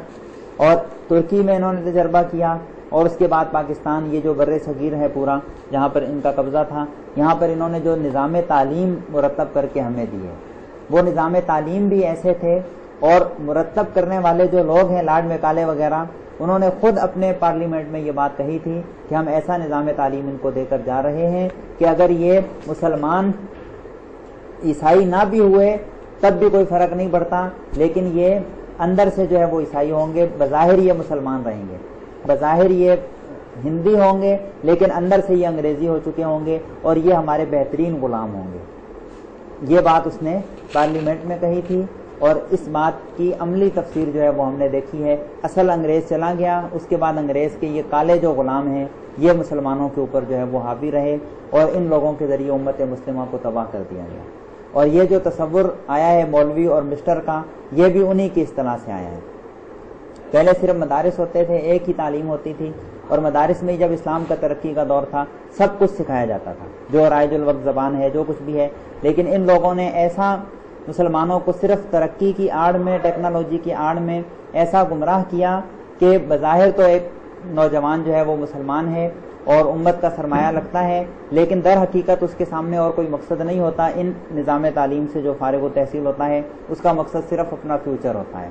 اور ترکی میں انہوں نے تجربہ کیا۔ اور اس کے بعد پاکستان، یہ جو بر صغیر ہے پورا، جہاں پر ان کا قبضہ تھا، یہاں پر انہوں نے جو نظام تعلیم مرتب کر کے ہمیں دیے۔ وہ نظام تعلیم بھی ایسے تھے اور مرتب کرنے والے جو لوگ ہیں، لاڈ میکالے وغیرہ، انہوں نے خود اپنے پارلیمنٹ میں یہ بات کہی تھی کہ ہم ایسا نظام تعلیم ان کو دے کر جا رہے ہیں کہ اگر یہ مسلمان عیسائی نہ بھی ہوئے، تب بھی کوئی فرق نہیں پڑتا، لیکن یہ اندر سے جو ہے وہ عیسائی ہوں گے، بظاہر یہ مسلمان رہیں گے۔ بظاہر یہ ہندی ہوں گے، لیکن اندر سے یہ انگریزی ہو چکے ہوں گے اور یہ ہمارے بہترین غلام ہوں گے۔ یہ بات اس نے پارلیمنٹ میں کہی تھی اور اس بات کی عملی تفسیر جو ہے وہ ہم نے دیکھی ہے۔ اصل انگریز چلا گیا، اس کے بعد انگریز کے یہ کالے جو غلام ہیں، یہ مسلمانوں کے اوپر جو ہے وہ حاوی رہے اور ان لوگوں کے ذریعے امت مسلمہ کو تباہ کر دیا گیا۔ اور یہ جو تصور آیا ہے مولوی اور مسٹر کا، یہ بھی انہی کی اصطلاح سے آیا ہے۔ پہلے صرف مدارس ہوتے تھے، ایک ہی تعلیم ہوتی تھی، اور مدارس میں جب اسلام کا ترقی کا دور تھا، سب کچھ سکھایا جاتا تھا۔ جو رائج الوقت زبان ہے، جو کچھ بھی ہے۔ لیکن ان لوگوں نے ایسا مسلمانوں کو صرف ترقی کی آڑ میں، ٹیکنالوجی کی آڑ میں ایسا گمراہ کیا کہ بظاہر تو ایک نوجوان جو ہے وہ مسلمان ہے اور امت کا سرمایہ لگتا ہے، لیکن در حقیقت اس کے سامنے اور کوئی مقصد نہیں ہوتا۔ ان نظام تعلیم سے جو فارغ و تحصیل ہوتا ہے، اس کا مقصد صرف اپنا فیوچر ہوتا ہے۔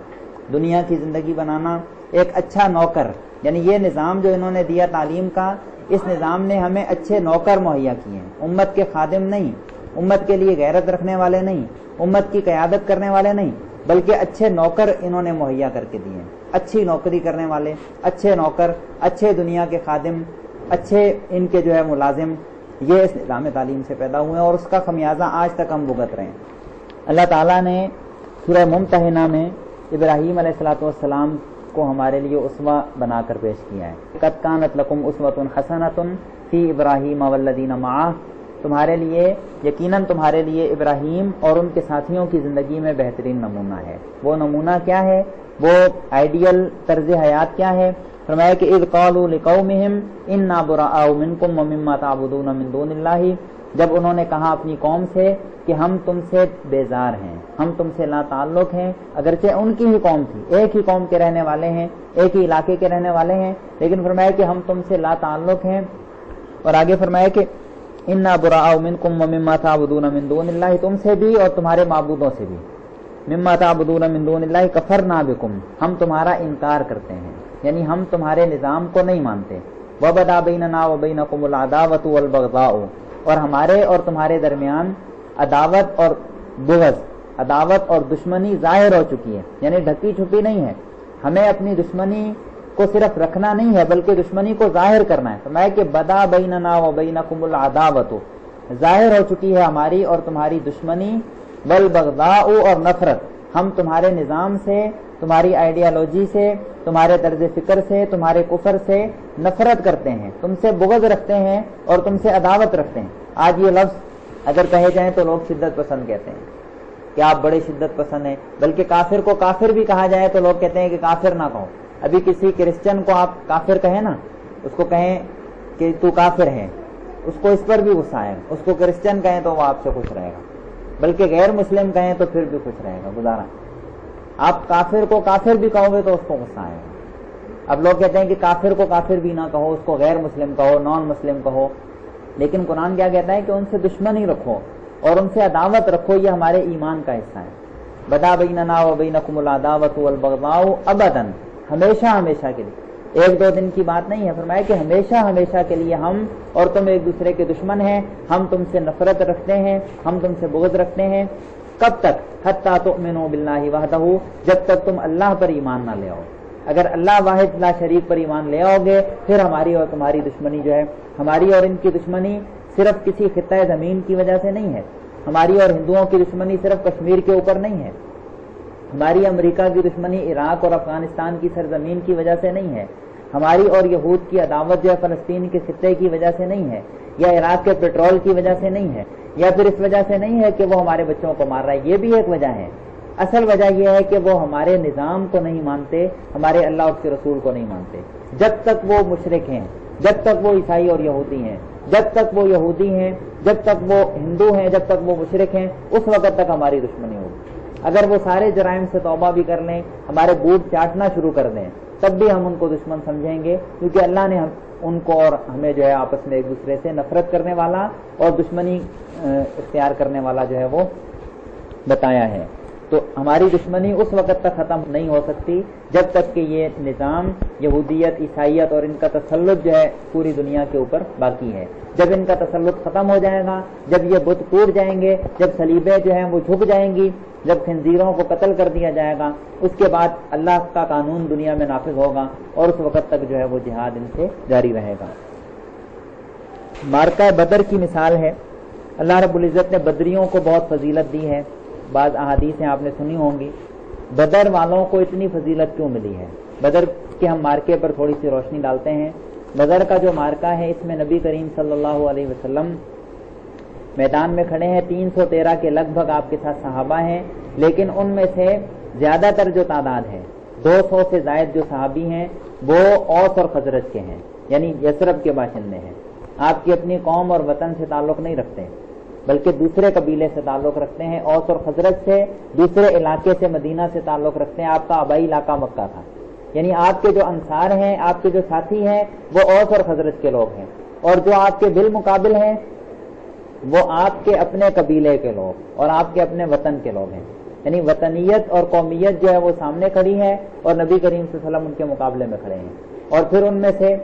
دنیا کی زندگی بنانا ایک اچھا نوکر یعنی یہ نظام جو انہوں نے دیا تعلیم کا، اس نظام نے ہمیں اچھے نوکر مہیا کیے ہیں۔ امت کے خادم نہیں، امت کے لیے غیرت رکھنے والے نہیں، امت کی قیادت کرنے والے نہیں، بلکہ اچھے نوکر انہوں نے مہیا کر کے دیے اچھی نوکری کرنے والے، اچھے نوکر، اچھے دنیا کے خادم، اچھے ان کے جو ہے ملازم، یہ اس نظام تعلیم سے پیدا ہوئے ہیں اور اس کا خمیازہ آج تک ہم بھگت رہے ہیں۔ اللہ تعالیٰ نے سورہ ممتحنہ میں ابراہیم علیہ السلاۃ والسلام کو ہمارے لیے اسوا بنا کر پیش کیا ہے۔ کتکانت لکم اسوت حسنت فی ابراہیم ولدین معاہ تمہارے لیے، یقیناً تمہارے لیے ابراہیم اور ان کے ساتھیوں کی زندگی میں بہترین نمونہ ہے۔ وہ نمونہ کیا ہے؟ وہ آئیڈیل طرز حیات کیا ہے؟ فرمایا کہ اذ قالوا لقومهم انا براء منكم ومما تعبدون من دون الله جب انہوں نے کہا اپنی قوم سے کہ ہم تم سے بیزار ہیں، ہم تم سے لا تعلق ہیں، اگرچہ ان کی ہی قوم تھی، ایک ہی قوم کے رہنے والے ہیں، ایک ہی علاقے کے رہنے والے ہیں، لیکن فرمایا کہ ہم تم سے لا تعلق ہیں۔ اور آگے فرمایا کہ انا برا من کم مما تعبدون من دون اللہ تم سے بھی اور تمہارے معبودوں سے بھی۔ مما تعبدون من دون اللہ کفر نہ بکم ہم تمہارا انکار کرتے ہیں۔ یعنی ہم تمہارے نظام کو نہیں مانتے۔ وبدا بیننا وبینکم العداوت والبغضاء۔ اور ہمارے اور تمہارے درمیان عداوت اور بغض، عداوت اور دشمنی ظاہر ہو چکی ہے۔ یعنی ڈھکی چھپی نہیں ہے۔ ہمیں اپنی دشمنی کو صرف رکھنا نہیں ہے، بلکہ دشمنی کو ظاہر کرنا ہے۔ تو میں کہ بدا بیننا و بینکم العداوت ظاہر ہو چکی ہے ہماری اور تمہاری دشمنی بل بغضاء اور نفرت۔ ہم تمہارے نظام سے تمہاری آئیڈیالوجی سے، تمہارے طرز فکر سے، تمہارے کفر سے نفرت کرتے ہیں. تم سے بغض رکھتے ہیں اور تم سے عداوت رکھتے ہیں. آج یہ لفظ اگر کہے جائیں تو لوگ شدت پسند کہتے ہیں. کہ آپ بڑے شدت پسند ہیں. بلکہ کافر کو کافر بھی کہا جائے تو لوگ کہتے ہیں کہ کافر نہ کہو. ابھی کسی کرسچن کو آپ کافر کہیں نا، اس کو کہیں کہ تو کافر ہے. اس کو اس پر بھی غصہ آئے اس کو کرسچن کہیں تو وہ آپ سے خوش رہے گا. بلکہ غیر مسلم کہیں تو پھر بھی خوش رہے گا. گزارا. آپ کافر کو کافر بھی کہو گے تو اس کو غصہ آئے گا۔ اب لوگ کہتے ہیں کہ کافر کو کافر بھی نہ کہو، اس کو غیر مسلم کہو نان مسلم کہو۔ لیکن قرآن کیا کہتا ہے کہ ان سے دشمن ہی رکھو اور ان سے عداوت رکھو، یہ ہمارے ایمان کا حصہ ہے۔ بدا بین و بین کم العداوت البغاؤ ابدن ہمیشہ ہمیشہ کے لیے۔ ایک دو دن کی بات نہیں ہے، فرمایا کہ ہمیشہ ہمیشہ کے لیے ہم اور تم ایک دوسرے کے دشمن ہیں، ہم تم سے نفرت رکھتے ہیں، ہم تم سے بغض رکھتے ہیں۔ کب تک؟ حتیٰ تؤمنوا باللہ وحدہ، جب تک تم اللہ پر ایمان نہ لے آؤ۔ اگر اللہ واحد لا شریف پر ایمان لے آؤ گے، پھر ہماری اور تمہاری دشمنی جو ہے، ہماری اور ان کی دشمنی صرف کسی خطۂ زمین کی وجہ سے نہیں ہے۔ ہماری اور ہندوؤں کی دشمنی صرف کشمیر کے اوپر نہیں ہے۔ ہماری امریکہ کی دشمنی عراق اور افغانستان کی سرزمین کی وجہ سے نہیں ہے۔ ہماری اور یہود کی عداوت جو ہے، فلسطین کے خطے کی وجہ سے نہیں ہے، یا عراق کے پیٹرول کی وجہ سے نہیں ہے۔ یا پھر اس وجہ سے نہیں ہے کہ وہ ہمارے بچوں کو مار رہا ہے، یہ بھی ایک وجہ ہے۔ اصل وجہ یہ ہے کہ وہ ہمارے نظام کو نہیں مانتے، ہمارے اللہ اس کے رسول کو نہیں مانتے۔ جب تک وہ مشرق ہیں، جب تک وہ عیسائی اور یہودی ہیں، جب تک وہ یہودی ہیں، جب تک وہ ہندو ہیں، جب تک وہ مشرق ہیں، اس وقت تک ہماری دشمنی ہوگی۔ اگر وہ سارے جرائم سے توبہ بھی کر لیں، ہمارے بوٹ چاٹنا شروع کر دیں۔ تب بھی ہم ان کو دشمن سمجھیں گے، کیونکہ اللہ نے ان کو اور ہمیں جو ہے آپس میں ایک دوسرے سے نفرت کرنے والا اور دشمنی اختیار کرنے والا جو ہے وہ بتایا ہے۔ تو ہماری دشمنی اس وقت تک ختم نہیں ہو سکتی جب تک کہ یہ نظام یہودیت، عیسائیت اور ان کا تسلط جو ہے پوری دنیا کے اوپر باقی ہے۔ جب ان کا تسلط ختم ہو جائے گا، جب یہ بت ٹوٹ جائیں گے، جب سلیبیں جو ہیں وہ جھک جائیں گی، جب خنزیروں کو قتل کر دیا جائے گا، اس کے بعد اللہ کا قانون دنیا میں نافذ ہوگا اور اس وقت تک جو ہے وہ جہاد ان سے جاری رہے گا۔ مارکا بدر کی مثال ہے۔ اللہ رب العزت نے بدریوں کو بہت فضیلت دی ہے۔ بعض احادیث آپ نے سنی ہوں گی۔ بدر والوں کو اتنی فضیلت کیوں ملی ہے؟ بدر کے ہم مارکے پر تھوڑی سی روشنی ڈالتے ہیں۔ بدر کا جو مارکا ہے، اس میں نبی کریم صلی اللہ علیہ وسلم میدان میں کھڑے ہیں۔ تین سو تیرہ کے لگ بھگ آپ کے ساتھ صحابہ ہیں، لیکن ان میں سے زیادہ تر جو تعداد ہے، دو سو سے زائد جو صحابی ہیں، وہ اوس اور خزرت کے ہیں۔ یعنی یسرب کے باشندے ہیں۔ آپ کی اپنی قوم اور وطن سے تعلق نہیں رکھتے۔ بلکہ دوسرے قبیلے سے تعلق رکھتے ہیں، اوس اور خزرت سے، دوسرے علاقے سے مدینہ سے تعلق رکھتے ہیں۔ آپ کا آبائی علاقہ مکہ تھا۔ یعنی آپ کے جو انصار ہیں، آپ کے جو ساتھی ہیں، وہ اوس اور خزرت کے لوگ ہیں۔ اور جو آپ کے بالمقابل ہیں، وہ آپ کے اپنے قبیلے کے لوگ اور آپ کے اپنے وطن کے لوگ ہیں۔ یعنی وطنیت اور قومیت جو ہے، وہ سامنے کھڑی ہے اور نبی کریم صلی اللہ علیہ وسلم ان کے مقابلے میں کھڑے ہیں۔ اور پھر ان میں سے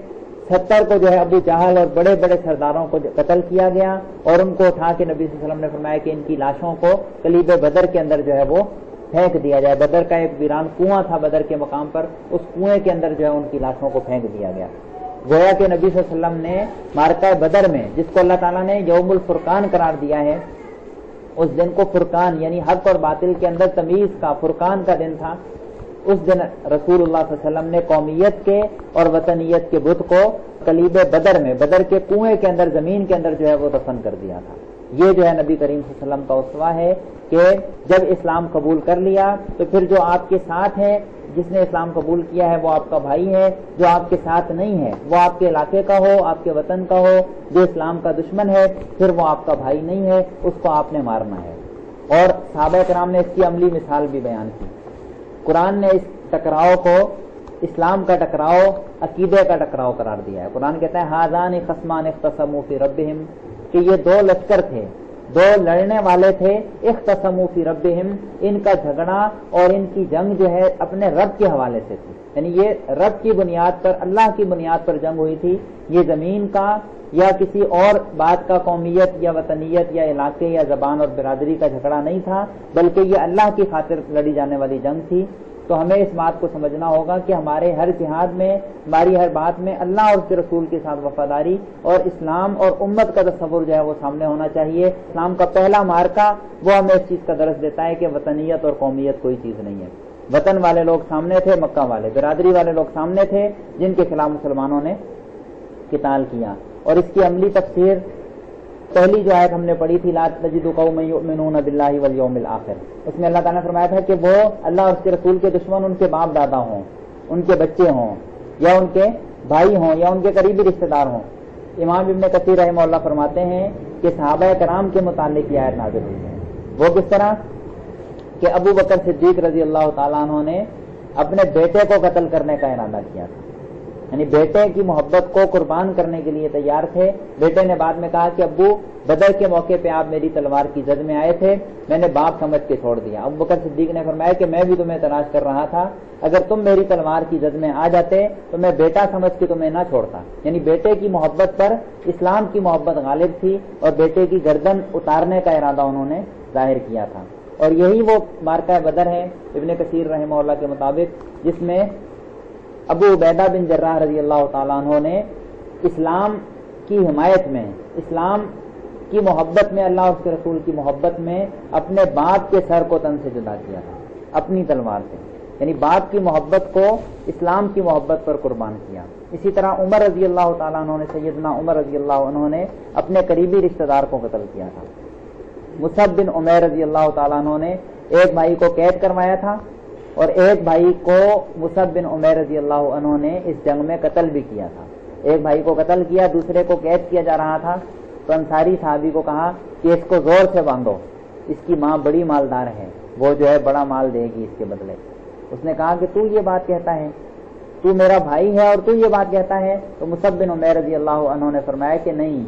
ستر کو جو ہے ابو چاہل اور بڑے بڑے سرداروں کو قتل کیا گیا اور ان کو اٹھا کے نبی صلی اللہ علیہ وسلم نے فرمایا کہ ان کی لاشوں کو کلیب بدر کے اندر جو ہے وہ پھینک دیا جائے۔ بدر کا ایک ویران کنواں تھا بدر کے مقام پر، اس کنویں کے اندر جو ہے ان کی لاشوں کو پھینک دیا گیا۔ گویا کہ نبی صلی اللہ علیہ وسلم نے مارکا بدر میں، جس کو اللہ تعالیٰ نے یوم الفرقان قرار دیا ہے، اس دن کو فرقان یعنی حق اور باطل کے اندر تمیز کا، فرقان کا دن تھا۔ اس دن رسول اللہ صلی اللہ علیہ وسلم نے قومیت کے اور وطنیت کے بت کو کلیب بدر میں، بدر کے کنویں کے اندر، زمین کے اندر جو ہے وہ دفن کر دیا تھا۔ یہ جو ہے نبی کریم صلی اللہ علیہ وسلم کا اسوا ہے کہ جب اسلام قبول کر لیا تو پھر جو آپ کے ساتھ ہیں، جس نے اسلام قبول کیا ہے، وہ آپ کا بھائی ہے۔ جو آپ کے ساتھ نہیں ہے، وہ آپ کے علاقے کا ہو، آپ کے وطن کا ہو، جو اسلام کا دشمن ہے، پھر وہ آپ کا بھائی نہیں ہے، اس کو آپ نے مارنا ہے۔ اور صحابہ کرام نے اس کی عملی مثال بھی بیان کی۔ قرآن نے اس ٹکراؤ کو، اسلام کا ٹکراؤ، عقیدے کا ٹکراؤ قرار دیا ہے۔ قرآن کہتا ہے حاضان خسمان اختصم فی ربہم کہ یہ دو لشکر تھے، دو لڑنے والے تھے اختصم فی ربہم، ان کا جھگڑا اور ان کی جنگ جو ہے اپنے رب کے حوالے سے تھی۔ یعنی یہ رب کی بنیاد پر، اللہ کی بنیاد پر جنگ ہوئی تھی، یہ زمین کا یا کسی اور بات کا قومیت یا وطنیت یا علاقے یا زبان اور برادری کا جھگڑا نہیں تھا، بلکہ یہ اللہ کی خاطر لڑی جانے والی جنگ تھی۔ تو ہمیں اس بات کو سمجھنا ہوگا کہ ہمارے ہر جہاد میں، ہماری ہر بات میں اللہ اور اس کے رسول کے ساتھ وفاداری اور اسلام اور امت کا تصور جو ہے وہ سامنے ہونا چاہیے۔ اسلام کا پہلا مارکا وہ ہمیں اس چیز کا درس دیتا ہے کہ وطنیت اور قومیت کوئی چیز نہیں ہے۔ وطن والے لوگ سامنے تھے، مکہ والے، برادری والے لوگ سامنے تھے، جن کے خلاف مسلمانوں نے قتال کیا۔ اور اس کی عملی تفسیر پہلی جو آیت ہم نے پڑھی تھی لات قوم یؤمنون باللہ والیوم الاخر۔ اس میں اللہ تعالیٰ نے فرمایا تھا کہ وہ اللہ اور اس کے رسول کے دشمن، ان کے باپ دادا ہوں، ان کے بچے ہوں، یا ان کے بھائی ہوں، یا ان کے قریبی رشتہ دار ہوں۔ امام ابن کثیر رحمہ اللہ فرماتے ہیں کہ صحابہ کرام کے متعلق یہ آیت نازل ہوئی ہے۔ وہ کس طرح؟ کہ ابو بکر صدیق رضی اللہ تعالیٰ عنہ نے اپنے بیٹے کو قتل کرنے کا ارادہ کیا تھا۔ یعنی بیٹے کی محبت کو قربان کرنے کے لیے تیار تھے۔ بیٹے نے بعد میں کہا کہ ابو، بدر کے موقع پہ آپ میری تلوار کی زد میں آئے تھے، میں نے باپ سمجھ کے چھوڑ دیا۔ ابو بکر صدیق نے فرمایا کہ میں بھی تمہیں تلاش کر رہا تھا۔ اگر تم میری تلوار کی زد میں آ جاتے تو میں بیٹا سمجھ کے تمہیں نہ چھوڑتا۔ یعنی بیٹے کی محبت پر اسلام کی محبت غالب تھی اور بیٹے کی گردن اتارنے کا ارادہ انہوں نے ظاہر کیا تھا۔ اور یہی وہ مارکہ بدر ہے، ابن کثیر رحمہ اللہ کے مطابق، جس میں ابو عبیدہ بن جرہ رضی اللہ تعالیٰ عنہ نے اسلام کی حمایت میں، اسلام کی محبت میں، اللہ اور اس کے رسول کی محبت میں اپنے باپ کے سر کو تن سے جدا کیا تھا، اپنی تلوار سے۔ یعنی باپ کی محبت کو، اسلام کی محبت پر قربان کیا۔ اسی طرح عمر رضی اللہ تعالیٰ عنہ نے، سیدنا عمر رضی اللہ عنہ نے اپنے قریبی رشتہ دار کو قتل کیا تھا۔ مصحب بن عمیر رضی اللہ تعالیٰ عنہ نے ایک بھائی کو قید کروایا تھا۔ اور ایک بھائی کو مصحب بن عمیر رضی اللہ عنہ نے اس جنگ میں قتل بھی کیا تھا۔ ایک بھائی کو قتل کیا، دوسرے کو قید کیا جا رہا تھا۔ تو انصاری صحابی کو کہا کہ اس کو زور سے باندھو، اس کی ماں بڑی مالدار ہے، وہ جو ہے بڑا مال دے گی اس کے بدلے۔ اس نے کہا کہ تو یہ بات کہتا ہے، تو میرا بھائی ہے اور تو یہ بات کہتا ہے۔ تو مصب بن عمیر رضی اللہ عنہ نے فرمایا کہ نہیں،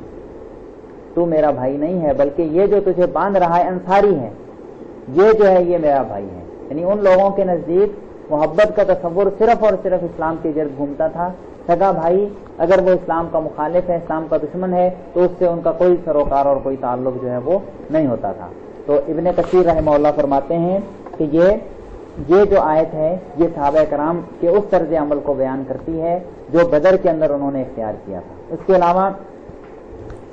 تو میرا بھائی نہیں ہے، بلکہ یہ جو تجھے باندھ رہا ہے انصاری ہے، یہ جو ہے یہ میرا بھائی ہے۔ یعنی ان لوگوں کے نزدیک محبت کا تصور صرف اور صرف اسلام کے گرد گھومتا تھا۔ سگا بھائی، اگر وہ اسلام کا مخالف ہے، اسلام کا دشمن ہے، تو اس سے ان کا کوئی سروکار اور کوئی تعلق جو ہے وہ نہیں ہوتا تھا۔ تو ابن کثیر رحمہ اللہ فرماتے ہیں کہ یہ یہ جو آیت ہے، یہ صحابہ کرام کے اس طرز عمل کو بیان کرتی ہے جو بدر کے اندر انہوں نے اختیار کیا تھا۔ اس کے علاوہ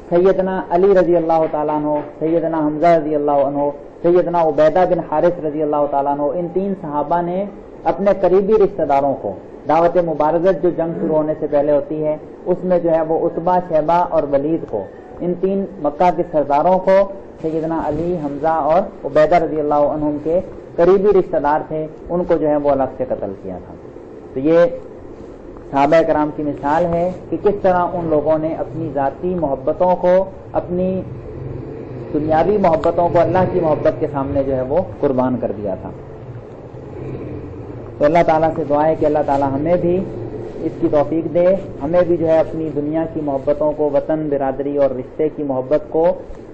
سیدنا علی رضی اللہ تعالیٰ عنہ، سیدنا حمزہ رضی اللہ عنہ سیدنا عبیدہ بن حارث رضی اللہ تعالیٰ عنہ، ان تین صحابہ نے اپنے قریبی رشتہ داروں کو، دعوت مبارکت جو جنگ شروع ہونے سے پہلے ہوتی ہے، اس میں جو ہے وہ اتبا شہبہ اور ولید کو، ان تین مکہ کے سرداروں کو سیدنا علی، حمزہ اور عبیدہ رضی اللہ عنہ کے قریبی رشتہ دار تھے، ان کو جو ہے وہ الگ سے قتل کیا تھا۔ تو یہ صحابہ کرام کی مثال ہے کہ کس طرح ان لوگوں نے اپنی ذاتی محبتوں کو، اپنی دنیاوی محبتوں کو اللہ کی محبت کے سامنے جو ہے وہ قربان کر دیا تھا۔ تو اللہ تعالیٰ سے دعا ہے کہ اللہ تعالیٰ ہمیں بھی اس کی توفیق دے، ہمیں بھی جو ہے اپنی دنیا کی محبتوں کو، وطن، برادری اور رشتے کی محبت کو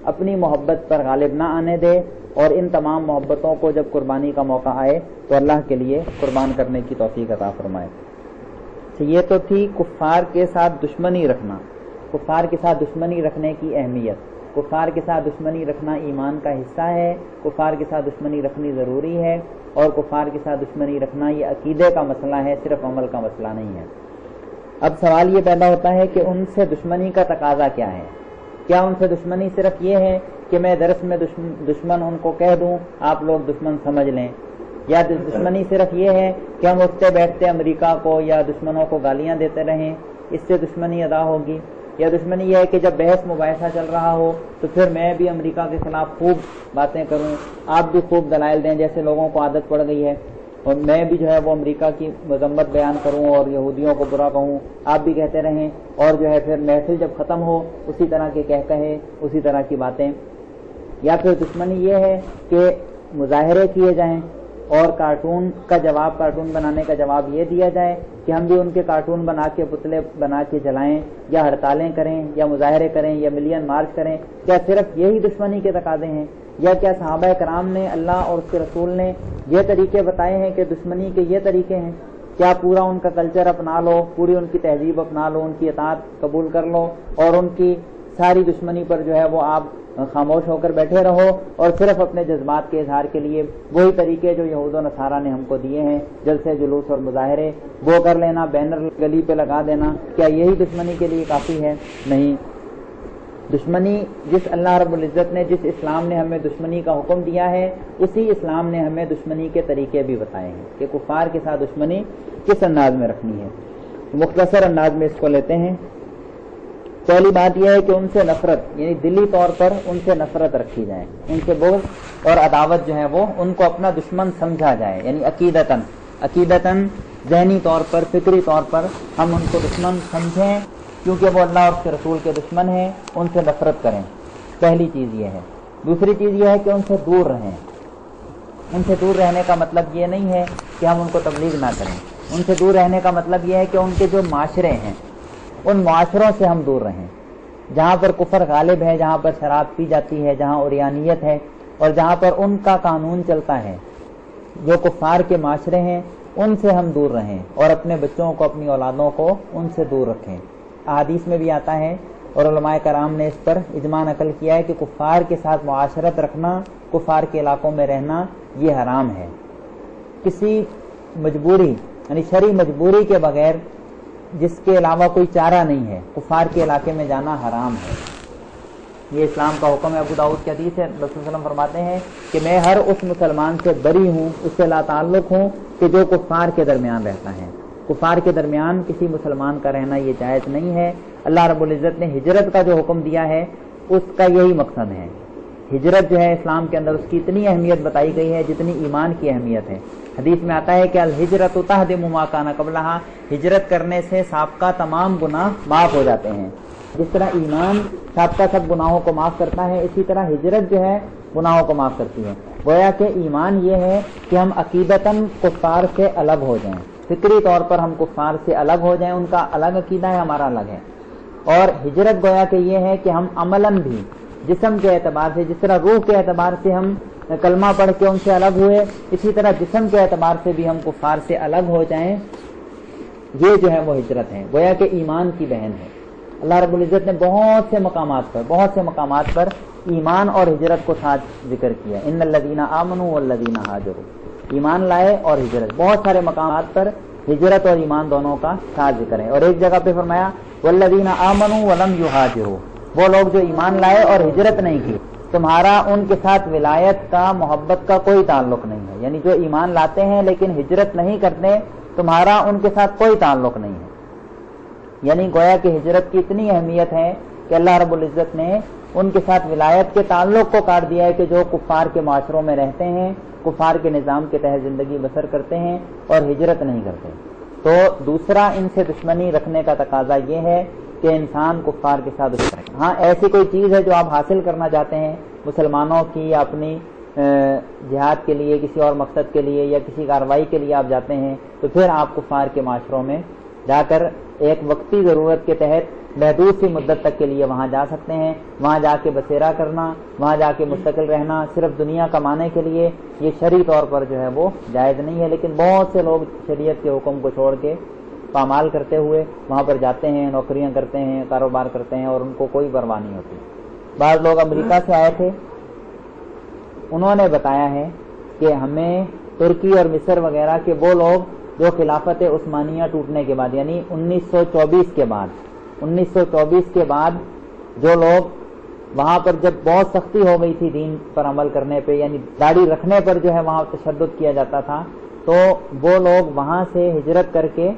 اپنی محبت پر غالب نہ آنے دے اور ان تمام محبتوں کو جب قربانی کا موقع آئے تو اللہ کے لیے قربان کرنے کی توفیق عطا فرمائے۔ تو یہ تو تھی کفار کے ساتھ دشمنی رکھنا۔ کفار کے ساتھ دشمنی رکھنے کی اہمیت۔ کفار کے ساتھ دشمنی رکھنا ایمان کا حصہ ہے، کفار کے ساتھ دشمنی رکھنی ضروری ہے، اور کفار کے ساتھ دشمنی رکھنا یہ عقیدے کا مسئلہ ہے، صرف عمل کا مسئلہ نہیں ہے۔ اب سوال یہ پیدا ہوتا ہے کہ ان سے دشمنی کا تقاضا کیا ہے؟ کیا ان سے دشمنی صرف یہ ہے کہ میں درس میں دشمن ان کو کہہ دوں، آپ لوگ دشمن سمجھ لیں؟ یا دشمنی صرف یہ ہے کہ ہم اٹھتے بیٹھتے امریکہ کو یا دشمنوں کو گالیاں دیتے رہیں، اس سے دشمنی ادا ہوگی؟ یا دشمنی یہ ہے کہ جب بحث مباحثہ چل رہا ہو تو پھر میں بھی امریکہ کے خلاف خوب باتیں کروں، آپ بھی خوب دلائل دیں جیسے لوگوں کو عادت پڑ گئی ہے۔ اور میں بھی جو ہے وہ امریکہ کی مذمت بیان کروں اور یہودیوں کو برا کہوں۔ آپ بھی کہتے رہیں۔ اور جو ہے پھر محفل جب ختم ہو، اسی طرح کے کہہ کہے، اسی طرح کی باتیں۔ یا پھر دشمنی یہ ہے کہ مظاہرے کیے جائیں۔ اور کارٹون کا جواب، کارٹون بنانے کا جواب یہ دیا جائے کہ ہم بھی ان کے کارٹون بنا کے، پتلے بنا کے جلائیں یا ہڑتالیں کریں یا مظاہرے کریں یا ملین مارچ کریں۔ کیا صرف یہی دشمنی کے تقاضے ہیں؟ یا کیا صحابہ کرام نے اللہ اور اس کے رسول نے یہ طریقے بتائے ہیں کہ دشمنی کے یہ طریقے ہیں؟ کیا پورا ان کا کلچر اپنا لو، پوری ان کی تہذیب اپنا لو، ان کی اطاعت قبول کر لو اور ان کی ساری دشمنی پر جو ہے وہ آپ خاموش ہو کر بیٹھے رہو اور صرف اپنے جذبات کے اظہار کے لیے وہی طریقے جو یہود و نصارہ نے ہم کو دیے ہیں، جلسے، جلوس اور مظاہرے، وہ کر لینا، بینر گلی پہ لگا دینا۔ کیا یہی دشمنی کے لیے کافی ہے؟ نہیں۔ دشمنی جس اللہ رب العزت نے، جس اسلام نے ہمیں دشمنی کا حکم دیا ہے، اسی اسلام نے ہمیں دشمنی کے طریقے بھی بتائے ہیں کہ کفار کے ساتھ دشمنی کس انداز میں رکھنی ہے۔ مختصر انداز میں اس کو لیتے ہیں۔ پہلی بات یہ ہے کہ ان سے نفرت یعنی دلی طور پر ان سے نفرت رکھی جائے، ان سے بغض اور عداوت جو ہے وہ ان کو اپنا دشمن سمجھا جائے یعنی عقیدتاً عقیدتاً ذہنی طور پر، فکری طور پر ہم ان کو دشمن سمجھیں، کیونکہ وہ اللہ اور اس کے رسول کے دشمن ہیں، ان سے نفرت کریں۔ پہلی چیز یہ ہے۔ دوسری چیز یہ ہے کہ ان سے دور رہیں۔ ان سے دور رہنے کا مطلب یہ نہیں ہے کہ ہم ان کو تبلیغ نہ کریں۔ ان سے دور رہنے کا مطلب یہ ہے کہ ان کے جو معاشرے ہیں ان معاشروں سے ہم دور رہیں۔ جہاں پر کفر غالب ہے، جہاں پر شراب پی جاتی ہے، جہاں اوریانیت ہے، اور جہاں پر ان کا قانون چلتا ہے۔ جو کفار کے معاشرے ہیں، ان سے ہم دور رہیں اور اپنے بچوں کو، اپنی اولادوں کو ان سے دور رکھیں۔ احادیث میں بھی آتا ہے اور علماء کرام نے اس پر اجماع نقل کیا ہے کہ کفار کے ساتھ معاشرت رکھنا، کفار کے علاقوں میں رہنا، یہ حرام ہے۔ کسی مجبوری یعنی شرع مجبوری کے بغیر جس کے علاوہ کوئی چارہ نہیں ہے۔ کفار کے علاقے میں جانا حرام ہے۔ یہ اسلام کا حکم ہے۔ ابو داود کی حدیث ہے۔ رسول وسلم فرماتے ہیں کہ میں ہر اس مسلمان سے بری ہوں، اس سے لا تعلق ہوں کہ جو کفار کے درمیان رہتا ہے۔ کفار کے درمیان کسی مسلمان کا رہنا یہ جائز نہیں ہے۔ اللہ رب العزت نے ہجرت کا جو حکم دیا ہے، اس کا یہی مقصد ہے۔ ہجرت جو ہے اسلام کے اندر اس کی اتنی اہمیت بتائی گئی ہے، جتنی ایمان کی اہمیت ہے۔ حدیث میں آتا ہے کہ الحجرت مما کانا قبلہ ہجرت کرنے سے سابقہ تمام گناہ معاف ہو جاتے ہیں۔ جس طرح ایمان سابقہ سب گناہوں کو معاف کرتا ہے، اسی طرح ہجرت جو ہے گناہوں کو معاف کرتی ہے۔ گویا کہ ایمان یہ ہے کہ ہم عقیدتاً کفار سے الگ ہو جائیں۔ فکری طور پر ہم کفار سے الگ ہو جائیں، ان کا الگ عقیدہ ہے ہمارا الگ ہے۔ اور ہجرت گویا کہ یہ ہے کہ ہم عملاً بھی جسم کے اعتبار سے، جس طرح روح کے اعتبار سے ہم کلمہ پڑھ کے ان سے الگ ہوئے، اسی طرح جسم کے اعتبار سے بھی ہم کفار سے الگ ہو جائیں۔ یہ جو ہے وہ ہجرت ہے گویا کہ ایمان کی بہن ہے اللہ رب العزت نے بہت سے مقامات پر، بہت سے مقامات پر ایمان اور ہجرت کو ساتھ ذکر کیا۔ ان الدینہ آمن الدینہ حاضر ایمان لائے اور ہجرت۔ بہت سارے مقامات پر ہجرت اور ایمان دونوں کا ساتھ ذکر ہے۔ اور ایک جگہ پہ فرمایا ولدینہ آمن ولم یو وہ لوگ جو ایمان لائے اور ہجرت نہیں کی، تمہارا ان کے ساتھ ولایت کا، محبت کا کوئی تعلق نہیں ہے۔ یعنی جو ایمان لاتے ہیں لیکن ہجرت نہیں کرتے، تمہارا ان کے ساتھ کوئی تعلق نہیں ہے۔ یعنی گویا کہ ہجرت کی اتنی اہمیت ہے کہ اللہ رب العزت نے ان کے ساتھ ولایت کے تعلق کو کاٹ دیا ہے کہ جو کفار کے معاشروں میں رہتے ہیں، کفار کے نظام کے تحت زندگی بسر کرتے ہیں اور ہجرت نہیں کرتے۔ تو دوسرا ان سے دشمنی رکھنے کا تقاضا یہ ہے کہ انسان کفار کے ساتھ ہاں ایسی کوئی چیز ہے جو آپ حاصل کرنا چاہتے ہیں مسلمانوں کی یا اپنی جہاد کے لیے، کسی اور مقصد کے لیے یا کسی کاروائی کے لیے آپ جاتے ہیں، تو پھر آپ کفار کے معاشروں میں جا کر ایک وقتی ضرورت کے تحت محدود سی مدت تک کے لیے وہاں جا سکتے ہیں۔ وہاں جا کے بسیرا کرنا، وہاں جا کے مستقل رہنا صرف دنیا کمانے کے لیے، یہ شرعی طور پر جو ہے وہ جائز نہیں ہے۔ لیکن بہت سے لوگ شریعت کے حکم کو چھوڑ کے پامال کرتے ہوئے وہاں پر جاتے ہیں، نوکریاں کرتے ہیں، کاروبار کرتے ہیں اور ان کو کوئی پرواہ نہیں ہوتی۔ بعض لوگ امریکہ سے آئے تھے۔ انہوں نے بتایا ہے کہ ہمیں ترکی اور مصر وغیرہ کے وہ لوگ جو خلافت عثمانیہ ٹوٹنے کے بعد یعنی انیس سو چوبیس کے بعد، انیس سو چوبیس کے بعد جو لوگ وہاں پر جب بہت سختی ہو گئی تھی دین پر عمل کرنے پہ یعنی داڑھی رکھنے پر جو ہے وہاں تشدد کیا جاتا تھا، تو وہ لوگ وہاں سے ہجرت کر کے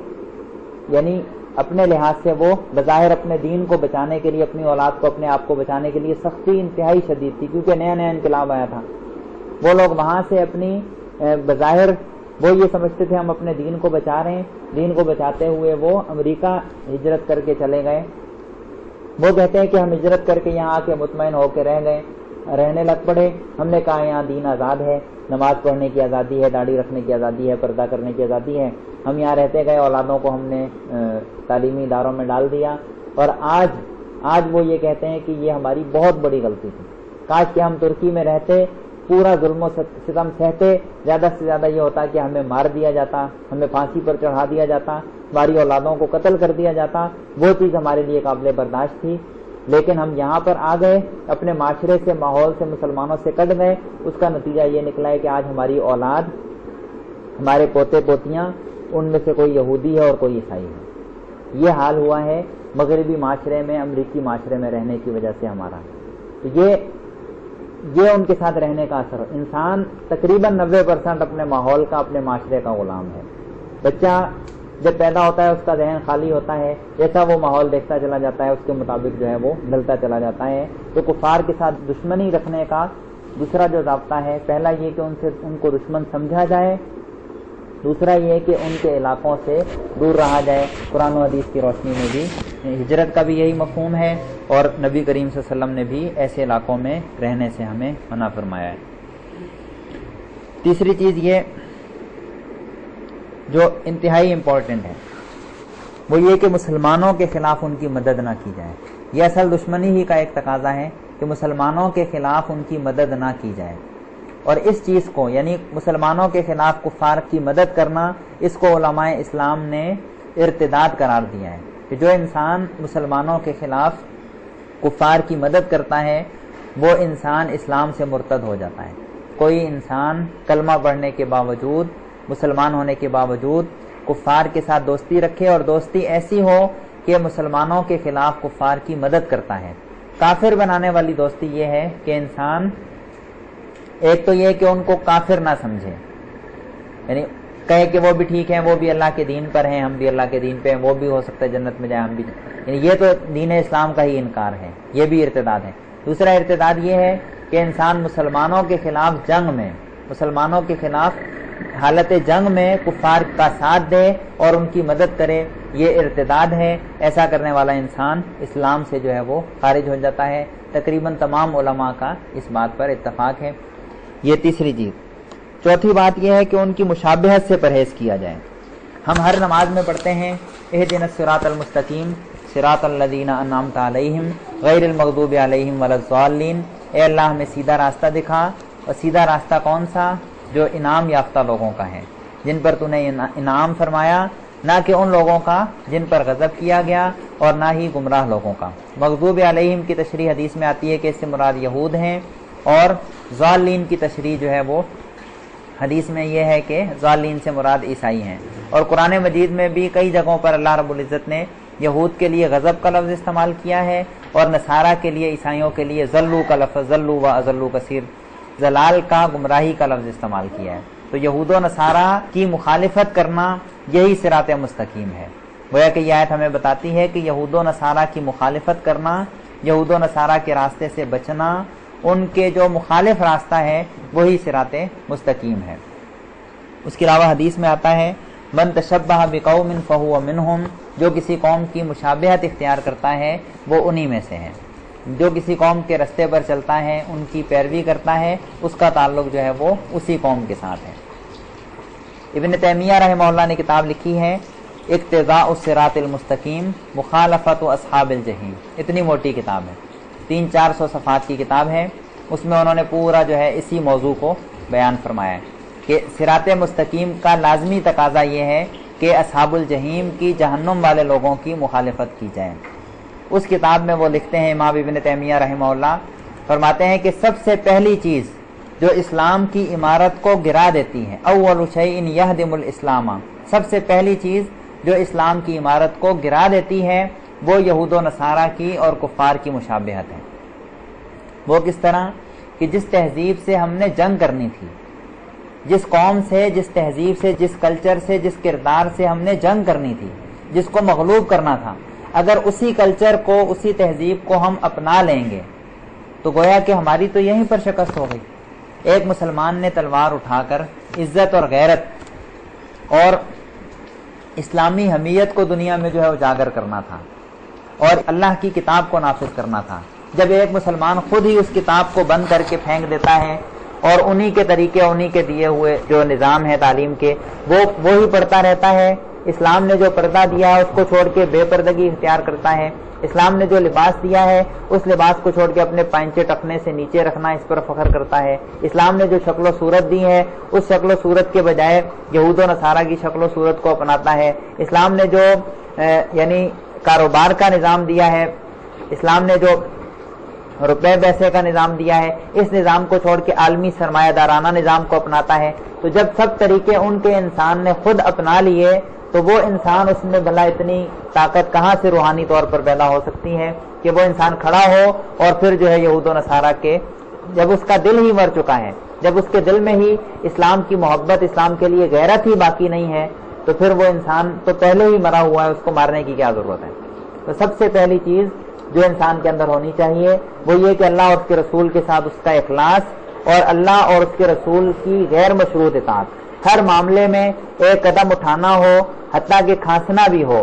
یعنی اپنے لحاظ سے وہ بظاہر اپنے دین کو بچانے کے لیے، اپنی اولاد کو، اپنے آپ کو بچانے کے لیے سختی، انتہائی شدید تھی، کیونکہ نیا نیا انقلاب آیا تھا۔ وہ لوگ وہاں سے اپنی بظاہر، وہ یہ سمجھتے تھے ہم اپنے دین کو بچا رہے ہیں۔ دین کو بچاتے ہوئے وہ امریکہ ہجرت کر کے چلے گئے۔ وہ کہتے ہیں کہ ہم ہجرت کر کے یہاں آ کے مطمئن ہو کے رہ گئے۔ رہنے لگ پڑے۔ ہم نے کہا، یہاں دین آزاد ہے، نماز پڑھنے کی آزادی ہے، داڑھی رکھنے کی آزادی ہے، پردہ کرنے کی آزادی ہے۔ ہم یہاں رہتے گئے، اولادوں کو ہم نے تعلیمی اداروں میں ڈال دیا۔ اور آج آج وہ یہ کہتے ہیں کہ یہ ہماری بہت بڑی غلطی تھی۔ کاش کہ ہم ترکی میں رہتے، پورا ظلم و ستم سہتے، زیادہ سے زیادہ یہ ہوتا کہ ہمیں مار دیا جاتا، ہمیں پھانسی پر چڑھا دیا جاتا، ہماری اولادوں کو قتل کر دیا جاتا۔ وہ چیز ہمارے لیے قابل برداشت تھی۔ لیکن ہم یہاں پر آ گئے، اپنے معاشرے سے، ماحول سے، مسلمانوں سے کٹ گئے۔ اس کا نتیجہ یہ نکلا ہے کہ آج ہماری اولاد، ہمارے پوتے پوتیاں، ان میں سے کوئی یہودی ہے اور کوئی عیسائی ہے۔ یہ حال ہوا ہے مغربی معاشرے میں، امریکی معاشرے میں رہنے کی وجہ سے ہمارا۔ تو یہ یہ ان کے ساتھ رہنے کا اثر۔ انسان تقریباً نوے پرسینٹ اپنے ماحول کا، اپنے معاشرے کا غلام ہے۔ بچہ جب پیدا ہوتا ہے، اس کا ذہن خالی ہوتا ہے، جیسا وہ ماحول دیکھتا چلا جاتا ہے، اس کے مطابق جو ہے وہ ڈلتا چلا جاتا ہے۔ تو کفار کے ساتھ دشمنی رکھنے کا دوسرا جو ضابطہ ہے، پہلا یہ کہ ان سے ان کو دشمن سمجھا جائے۔ دوسرا یہ کہ ان کے علاقوں سے دور رہا جائے۔ قرآن و حدیث کی روشنی میں بھی ہجرت کا بھی یہی مفہوم ہے۔ اور نبی کریم صلی اللہ علیہ وسلم نے بھی ایسے علاقوں میں رہنے سے ہمیں منع فرمایا ہے۔ تیسری چیز یہ جو انتہائی امپورٹنٹ ہے۔ وہ یہ کہ مسلمانوں کے خلاف ان کی مدد نہ کی جائے۔ یہ اصل دشمنی ہی کا ایک تقاضا ہے کہ مسلمانوں کے خلاف ان کی مدد نہ کی جائے۔ اور اس چیز کو یعنی مسلمانوں کے خلاف کفار کی مدد کرنا، اس کو علماء اسلام نے ارتداد قرار دیا ہے کہ جو انسان مسلمانوں کے خلاف کفار کی مدد کرتا ہے، وہ انسان اسلام سے مرتد ہو جاتا ہے۔ کوئی انسان کلمہ پڑھنے کے باوجود مسلمان ہونے کے باوجود کفار کے ساتھ دوستی رکھے اور دوستی ایسی ہو کہ مسلمانوں کے خلاف کفار کی مدد کرتا ہے۔ کافر بنانے والی دوستی یہ ہے کہ انسان ایک تو یہ کہ ان کو کافر نہ سمجھے۔ یعنی کہے کہ وہ بھی ٹھیک ہیں، وہ بھی اللہ کے دین پر ہیں، ہم بھی اللہ کے دین پہ ہیں، وہ بھی ہو سکتا ہے جنت میں جائیں، ہم بھی یعنی یہ تو دین اسلام کا ہی انکار ہے، یہ بھی ارتداد ہے۔ دوسرا ارتداد یہ ہے کہ انسان مسلمانوں کے خلاف جنگ میں، مسلمانوں کے خلاف حالت جنگ میں کفار کا ساتھ دے اور ان کی مدد کرے، یہ ارتداد ہے۔ ایسا کرنے والا انسان اسلام سے جو ہے وہ خارج ہو جاتا ہے۔ تقریباً تمام علماء کا اس بات پر اتفاق ہے۔ یہ تیسری چیز چوتھی بات یہ ہے کہ ان کی مشابہت سے پرہیز کیا جائے۔ ہم ہر نماز میں پڑھتے ہیں اح دن سرات المستقیم سراط الدین انعامت علیہم، غیر المغضوب علیہم ولین اے اللہ، ہمیں سیدھا راستہ دکھا۔ اور سیدھا راستہ کون سا؟ جو انعام یافتہ لوگوں کا ہے جن پر تو نے انعام فرمایا، نہ کہ ان لوگوں کا جن پر غضب کیا گیا اور نہ ہی گمراہ لوگوں کا۔ مغضوب علیہم کی تشریح حدیث میں آتی ہے کہ اس سے مراد یہود ہیں اور ظالین کی تشریح جو ہے وہ حدیث میں یہ ہے کہ ظالین سے مراد عیسائی ہیں۔ اور قرآن مجید میں بھی کئی جگہوں پر اللہ رب العزت نے یہود کے لیے غضب کا لفظ استعمال کیا ہے اور نصارہ کے لیے عیسائیوں کے لیے ذلو کا لفظ، ذلو و ازلو کثیر زلال کا گمراہی کا لفظ استعمال کیا ہے۔ تو یہود و نصارہ کی مخالفت کرنا یہی سرات مستقیم ہے۔ گویا کہ یہ آیت ہمیں بتاتی ہے کہ یہود و نصارہ کی مخالفت کرنا، یہود و نصارہ کے راستے سے بچنا، ان کے جو مخالف راستہ ہے، وہی سرات مستقیم ہے۔ اس کے علاوہ حدیث میں آتا ہے، من تشبہ بقوم فہو منہم جو کسی قوم کی مشابہت اختیار کرتا ہے، وہ انہی میں سے ہے۔ جو کسی قوم کے رستے پر چلتا ہے، ان کی پیروی کرتا ہے، اس کا تعلق جو ہے وہ اسی قوم کے ساتھ ہے۔ ابن تیمیہ رحمہ اللہ نے کتاب لکھی ہے، اقتضاء الصراط المستقیم، مخالفت و اصحاب الجحیم۔ اتنی موٹی کتاب ہے۔ تین چار سو صفحات کی کتاب ہے۔ اس میں انہوں نے پورا جو ہے اسی موضوع کو بیان فرمایا ہے کہ سرات مستقیم کا لازمی تقاضا یہ ہے کہ اصحاب الجحیم کی جہنم والے لوگوں کی مخالفت کی جائے۔ اس کتاب میں وہ لکھتے ہیں امام ابن تیمیہ رحمہ اللہ، فرماتے ہیں کہ سب سے پہلی چیز جو اسلام کی عمارت کو گرا دیتی ہے، اول شعین یہدم الاسلام، سب سے پہلی چیز جو اسلام کی عمارت کو گرا دیتی ہے، وہ یہود و نصارہ کی اور کفار کی مشابہت ہے۔ وہ کس طرح؟ کہ جس تہذیب سے ہم نے جنگ کرنی تھی، جس قوم سے، جس تہذیب سے، جس کلچر سے، جس کردار سے ہم نے جنگ کرنی تھی، جس کو مغلوب کرنا تھا۔ اگر اسی کلچر کو، اسی تہذیب کو ہم اپنا لیں گے، تو گویا کہ ہماری تو یہیں پر شکست ہو گئی۔ ایک مسلمان نے تلوار اٹھا کر عزت اور غیرت اور اسلامی حمیت کو دنیا میں جو ہے اجاگر کرنا تھا اور اللہ کی کتاب کو نافذ کرنا تھا۔ جب ایک مسلمان خود ہی اس کتاب کو بند کر کے پھینک دیتا ہے اور انہی کے طریقے، انہی کے دیے ہوئے جو نظام ہے تعلیم کے، وہ وہی پڑھتا رہتا ہے۔ اسلام نے جو پردہ دیا ہے، اس کو چھوڑ کے بے پردگی اختیار کرتا ہے۔ اسلام نے جو لباس دیا ہے، اس لباس کو چھوڑ کے اپنے پائنچے ٹکنے سے نیچے رکھنا اس پر فخر کرتا ہے۔ اسلام نے جو شکل و صورت دی ہے، اس شکل و صورت کے بجائے یہود و نصارہ کی شکل و صورت کو اپناتا ہے۔ اسلام نے جو یعنی کاروبار کا نظام دیا ہے، اسلام نے جو روپے پیسے کا نظام دیا ہے، اس نظام کو چھوڑ کے عالمی سرمایہ دارانہ نظام کو اپناتا ہے۔ تو جب سب طریقے ان کے انسان نے خود اپنا لیے تو وہ انسان اس میں بلا اتنی طاقت کہاں سے روحانی طور پر پیدا ہو سکتی ہے کہ وہ انسان کھڑا ہو اور پھر جو ہے یہود و نصارہ کے جب اس کا دل ہی مر چکا ہے، جب اس کے دل میں ہی اسلام کی محبت، اسلام کے لیے غیرت ہی باقی نہیں ہے، تو پھر وہ انسان تو پہلے ہی مرا ہوا ہے، اس کو مارنے کی کیا ضرورت ہے؟ تو سب سے پہلی چیز جو انسان کے اندر ہونی چاہیے وہ یہ کہ اللہ اور اس کے رسول کے ساتھ اس کا اخلاص اور اللہ اور اس کے رسول کی غیر مشروط اطاعت۔ ہر معاملے میں ایک قدم اٹھانا ہو، حتیٰ کہ کھانسنا بھی ہو۔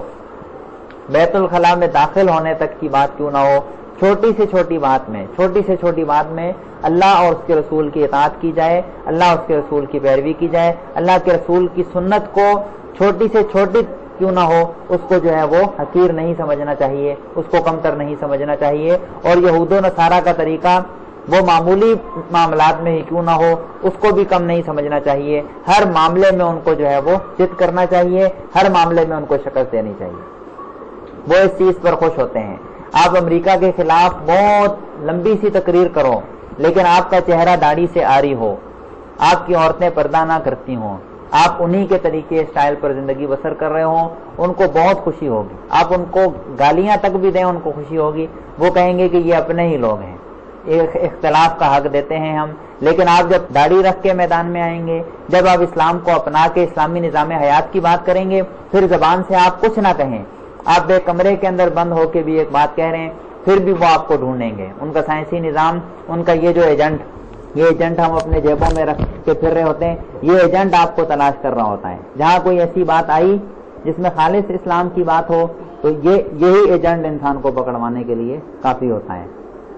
بیت الخلاء میں داخل ہونے تک کی بات کیوں نہ ہو؟ چھوٹی سے چھوٹی بات میں، چھوٹی سے چھوٹی بات میں اللہ اور اس کے رسول کی اطاعت کی جائے، اللہ اور اس کے رسول کی پیروی کی جائے، اللہ کے رسول کی سنت کو چھوٹی سے چھوٹی کیوں نہ ہو، اس کو جو ہے وہ حقیر نہیں سمجھنا چاہیے، اس کو کم تر نہیں سمجھنا چاہیے۔ اور یہود و نصارہ کا طریقہ وہ معمولی معاملات میں ہی کیوں نہ ہو، اس کو بھی کم نہیں سمجھنا چاہیے۔ ہر معاملے میں ان کو جو ہے وہ چت کرنا چاہیے، ہر معاملے میں ان کو شکست دینی چاہیے۔ وہ اس چیز پر خوش ہوتے ہیں۔ آپ امریکہ کے خلاف بہت لمبی سی تقریر کرو، لیکن آپ کا چہرہ داڑھی سے آری ہو۔ آپ کی عورتیں پردہ نہ کرتی ہوں۔ آپ انہی کے طریقے اسٹائل پر زندگی بسر کر رہے ہوں، ان کو بہت خوشی ہوگی۔ آپ ان کو گالیاں تک بھی دیں، ان کو خوشی ہوگی۔ وہ کہیں گے کہ یہ اپنے ہی لوگ ہیں۔ اختلاف کا حق دیتے ہیں ہم۔ لیکن آپ جب داڑھی رکھ کے میدان میں آئیں گے، جب آپ اسلام کو اپنا کے اسلامی نظام حیات کی بات کریں گے، پھر زبان سے آپ کچھ نہ کہیں۔ آپ ایک کمرے کے اندر بند ہو کے بھی ایک بات کہہ رہے ہیں، پھر بھی وہ آپ کو ڈھونڈیں گے۔ ان کا سائنسی نظام، ان کا یہ جو ایجنٹ، یہ ایجنٹ ہم اپنے جیبوں میں رکھ کے پھر رہے ہوتے ہیں، یہ ایجنٹ آپ کو تلاش کر رہا ہوتا ہے۔ جہاں کوئی ایسی بات آئی جس میں خالص اسلام کی بات ہو، تو یہ، یہی ایجنٹ انسان کو پکڑوانے کے لیے کافی ہوتا ہے۔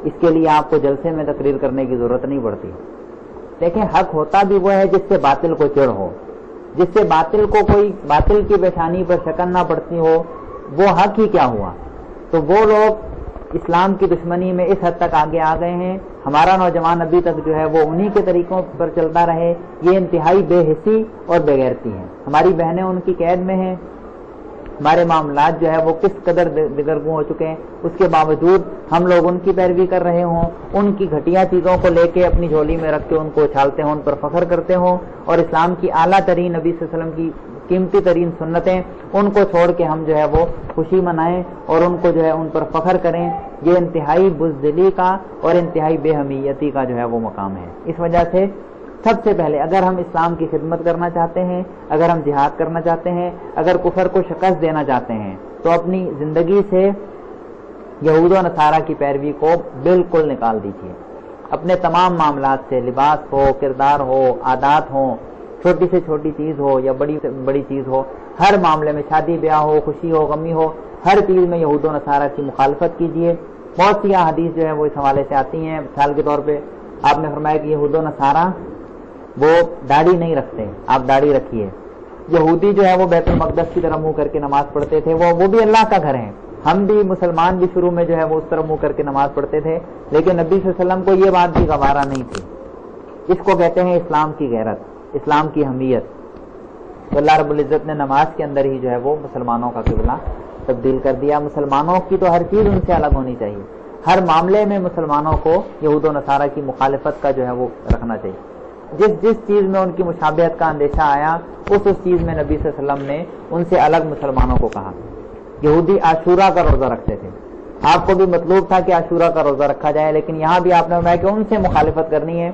اس کے لیے آپ کو جلسے میں تقریر کرنے کی ضرورت نہیں پڑتی۔ دیکھیں، حق ہوتا بھی وہ ہے جس سے باطل کو چڑھ ہو۔ جس سے باطل کو کوئی، باطل کی پیشانی پر شکن نہ پڑتی ہو، وہ حق ہی کیا ہوا؟ تو وہ لوگ اسلام کی دشمنی میں اس حد تک آگے آ گئے ہیں۔ ہمارا نوجوان ابھی تک جو ہے وہ انہی کے طریقوں پر چلتا رہے۔ یہ انتہائی بے حسی اور بغیرتی ہیں۔ ہماری بہنیں ان کی قید میں ہیں۔ ہمارے معاملات جو ہے وہ کس قدر دگرگو ہو چکے ہیں۔ اس کے باوجود ہم لوگ ان کی پیروی کر رہے ہوں، ان کی گھٹیا چیزوں کو لے کے اپنی جھولی میں رکھ کے ان کو اچھالتے ہوں، ان پر فخر کرتے ہوں۔ اور اسلام کی اعلیٰ ترین نبی صلی اللہ علیہ وسلم کی قیمتی ترین سنتیں، ان کو چھوڑ کے ہم جو ہے وہ خوشی منائیں اور ان کو جو ہے ان پر فخر کریں۔ یہ انتہائی بزدلی کا اور انتہائی بے حمیتی کا جو ہے وہ مقام ہے۔ اس وجہ سے سب سے پہلے اگر ہم اسلام کی خدمت کرنا چاہتے ہیں، اگر ہم جہاد کرنا چاہتے ہیں، اگر کفر کو شکست دینا چاہتے ہیں، تو اپنی زندگی سے یہود و نصارہ کی پیروی کو بالکل نکال دیجیے اپنے تمام معاملات سے، لباس ہو، کردار ہو، عادات ہوں، چھوٹی سے چھوٹی چیز ہو یا بڑی سے بڑی چیز ہو، ہر معاملے میں شادی، بیاہ ہو، خوشی ہو، غمی ہو، ہر چیز میں یہود و نصارہ کی مخالفت کیجیے بہت سی حدیث جو ہے وہ اس حوالے سے آتی ہیں۔ مثال کے طور پہ آپ نے فرمایا کہ یہود و نصارہ وہ داڑھی نہیں رکھتے، آپ داڑھی رکھیے۔ یہودی جو ہے وہ بیت المقدس کی طرح منہ کر کے نماز پڑھتے تھے، وہ وہ بھی اللہ کا گھر ہے ہم بھی مسلمان بھی شروع میں جو ہے وہ اس طرح منہ کر کے نماز پڑھتے تھے، لیکن نبی صلی اللہ علیہ وسلم کو یہ بات بھی گوارا نہیں تھی۔ اس کو کہتے ہیں اسلام کی غیرت، اسلام کی حمیت تو اللہ رب العزت نے نماز کے اندر ہی جو ہے وہ مسلمانوں کا قبلہ تبدیل کر دیا۔ مسلمانوں کی تو ہر چیز ان سے الگ ہونی چاہیے۔ ہر معاملے میں مسلمانوں کو یہود و نصارہ کی مخالفت کا جو ہے وہ رکھنا چاہیے۔ جس جس چیز میں ان کی مشابہت کا اندیشہ آیا، اس اس چیز میں نبی صلی اللہ علیہ وسلم نے ان سے الگ مسلمانوں کو کہا۔ یہودی عاشورہ کا روزہ رکھتے تھے۔ آپ کو بھی مطلوب تھا کہ عاشورہ کا روزہ رکھا جائے، لیکن یہاں بھی آپ نے فرمایا کہ ان سے مخالفت کرنی ہے۔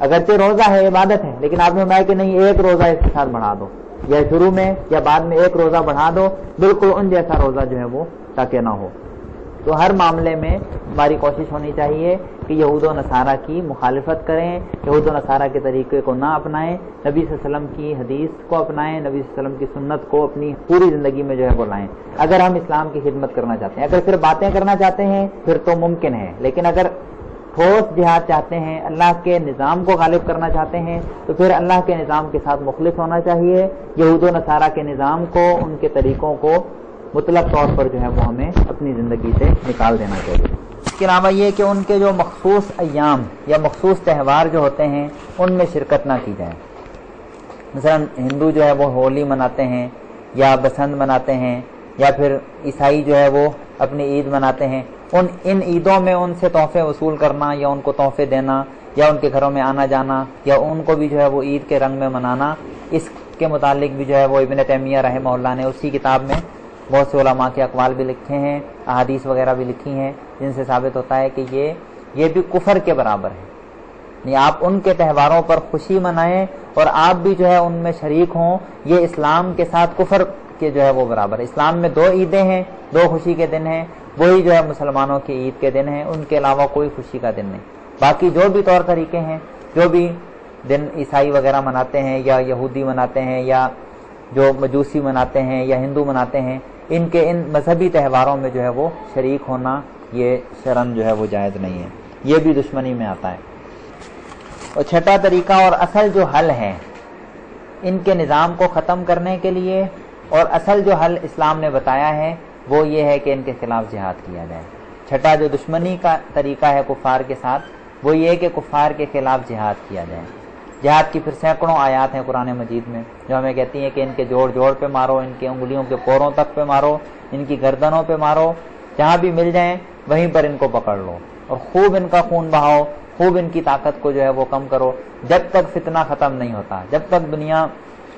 اگرچہ روزہ ہے، عبادت ہے، لیکن آپ نے فرمایا کہ نہیں، ایک روزہ اس کے ساتھ بڑھا دو۔ یا شروع میں یا بعد میں ایک روزہ بڑھا دو، بالکل ان جیسا روزہ جو ہے وہ تاکہ نہ ہو۔ تو ہر معاملے میں ہماری کوشش ہونی چاہیے کہ یہود و نصارہ کی مخالفت کریں، یہود و نصارہ کے طریقے کو نہ اپنائیں، نبی صلی اللہ علیہ وسلم کی حدیث کو اپنائیں، نبی صلی اللہ علیہ وسلم کی سنت کو اپنی پوری زندگی میں جو ہے وہ لائیں۔ اگر ہم اسلام کی خدمت کرنا چاہتے ہیں، اگر صرف باتیں کرنا چاہتے ہیں، پھر تو ممکن ہے۔ لیکن اگر ٹھوس جہاد چاہتے ہیں، اللہ کے نظام کو غالب کرنا چاہتے ہیں، تو پھر اللہ کے نظام کے ساتھ مخلص ہونا چاہیے۔ یہود و نصارہ کے نظام کو، ان کے طریقوں کو مطلق طور پر جو ہے وہ ہمیں اپنی زندگی سے نکال دینا چاہیے۔ اس کے علاوہ یہ کہ ان کے جو مخصوص ایام یا مخصوص تہوار جو ہوتے ہیں، ان میں شرکت نہ کی جائے۔ مثلا ہندو جو ہے وہ ہولی مناتے ہیں یا بسنت مناتے ہیں یا پھر عیسائی جو ہے وہ اپنی عید مناتے ہیں۔ ان ان عیدوں میں ان سے تحفے وصول کرنا یا ان کو تحفے دینا یا ان کے گھروں میں آنا جانا یا ان کو بھی جو ہے وہ عید کے رنگ میں منانا، اس کے متعلق بھی جو ہے وہ ابن تیمیہ رحمہ اللہ نے اسی کتاب میں بہت سے علماء کے اقوال بھی لکھے ہیں، احادیث وغیرہ بھی لکھی ہیں، جن سے ثابت ہوتا ہے کہ یہ یہ بھی کفر کے برابر ہے یعنی آپ ان کے تہواروں پر خوشی منائیں اور آپ بھی جو ہے ان میں شریک ہوں، یہ اسلام کے ساتھ کفر کے جو ہے وہ برابر ہے اسلام میں دو عیدیں ہیں، دو خوشی کے دن ہیں، وہی جو ہے مسلمانوں کی عید کے دن ہیں، ان کے علاوہ کوئی خوشی کا دن نہیں۔ باقی جو بھی طور طریقے ہیں، جو بھی دن عیسائی وغیرہ مناتے ہیں یا یہودی مناتے ہیں یا جو مجوسی مناتے ہیں یا ہندو مناتے ہیں ان کے ان مذہبی تہواروں میں جو ہے وہ شریک ہونا یہ شرم جو ہے وہ جائز نہیں ہے۔ یہ بھی دشمنی میں آتا ہے۔ اور چھٹا طریقہ اور اصل جو حل ہے ان کے نظام کو ختم کرنے کے لیے اور اصل جو حل اسلام نے بتایا ہے، وہ یہ ہے کہ ان کے خلاف جہاد کیا جائے۔ چھٹا جو دشمنی کا طریقہ ہے کفار کے ساتھ، وہ یہ کہ کفار کے خلاف جہاد کیا جائے۔ جہاد کی پھر سینکڑوں آیات ہیں قرآن مجید میں، جو ہمیں کہتی ہیں کہ ان کے جوڑ جوڑ پہ مارو، ان کے انگلیوں کے پوروں تک پہ مارو، ان کی گردنوں پہ مارو، جہاں بھی مل جائیں وہیں پر ان کو پکڑ لو۔ اور خوب ان کا خون بہاؤ، خوب ان کی طاقت کو جو ہے وہ کم کرو۔ جب تک فتنہ ختم نہیں ہوتا، جب تک دنیا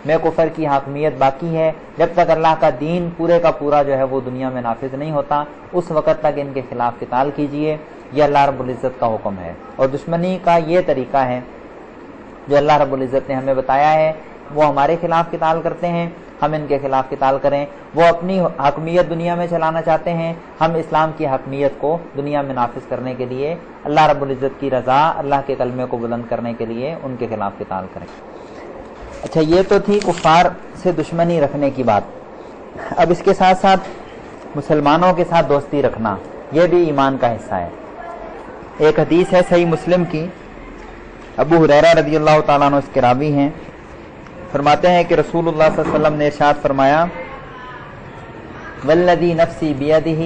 میں کفر کی حاکمیت باقی ہے، جب تک اللہ کا دین پورے کا پورا جو ہے وہ دنیا میں نافذ نہیں ہوتا، اس وقت تک ان کے خلاف قتال کیجیے۔ یہ اللہ رب العزت کا حکم ہے۔ اور دشمنی کا یہ طریقہ ہے جو اللہ رب العزت نے ہمیں بتایا ہے، وہ ہمارے خلاف قتال کرتے ہیں، ہم ان کے خلاف قتال کریں۔ وہ اپنی حکمیت دنیا میں چلانا چاہتے ہیں، ہم اسلام کی حکمیت کو دنیا میں نافذ کرنے کے لیے، اللہ رب العزت کی رضا، اللہ کے کلمے کو بلند کرنے کے لیے ان کے خلاف قتال کریں۔ اچھا یہ تو تھی کفار سے دشمنی رکھنے کی بات۔ اب اس کے ساتھ ساتھ مسلمانوں کے ساتھ دوستی رکھنا، یہ بھی ایمان کا حصہ ہے۔ ایک حدیث ہے صحیح مسلم کی۔ ابو حریرہ رضی اللہ تعالیٰ عنہ اس کے راوی ہیں۔ فرماتے ہیں کہ رسول اللہ صلی اللہ علیہ وسلم نے ارشاد فرمایا، والذی نفسی بیدہ،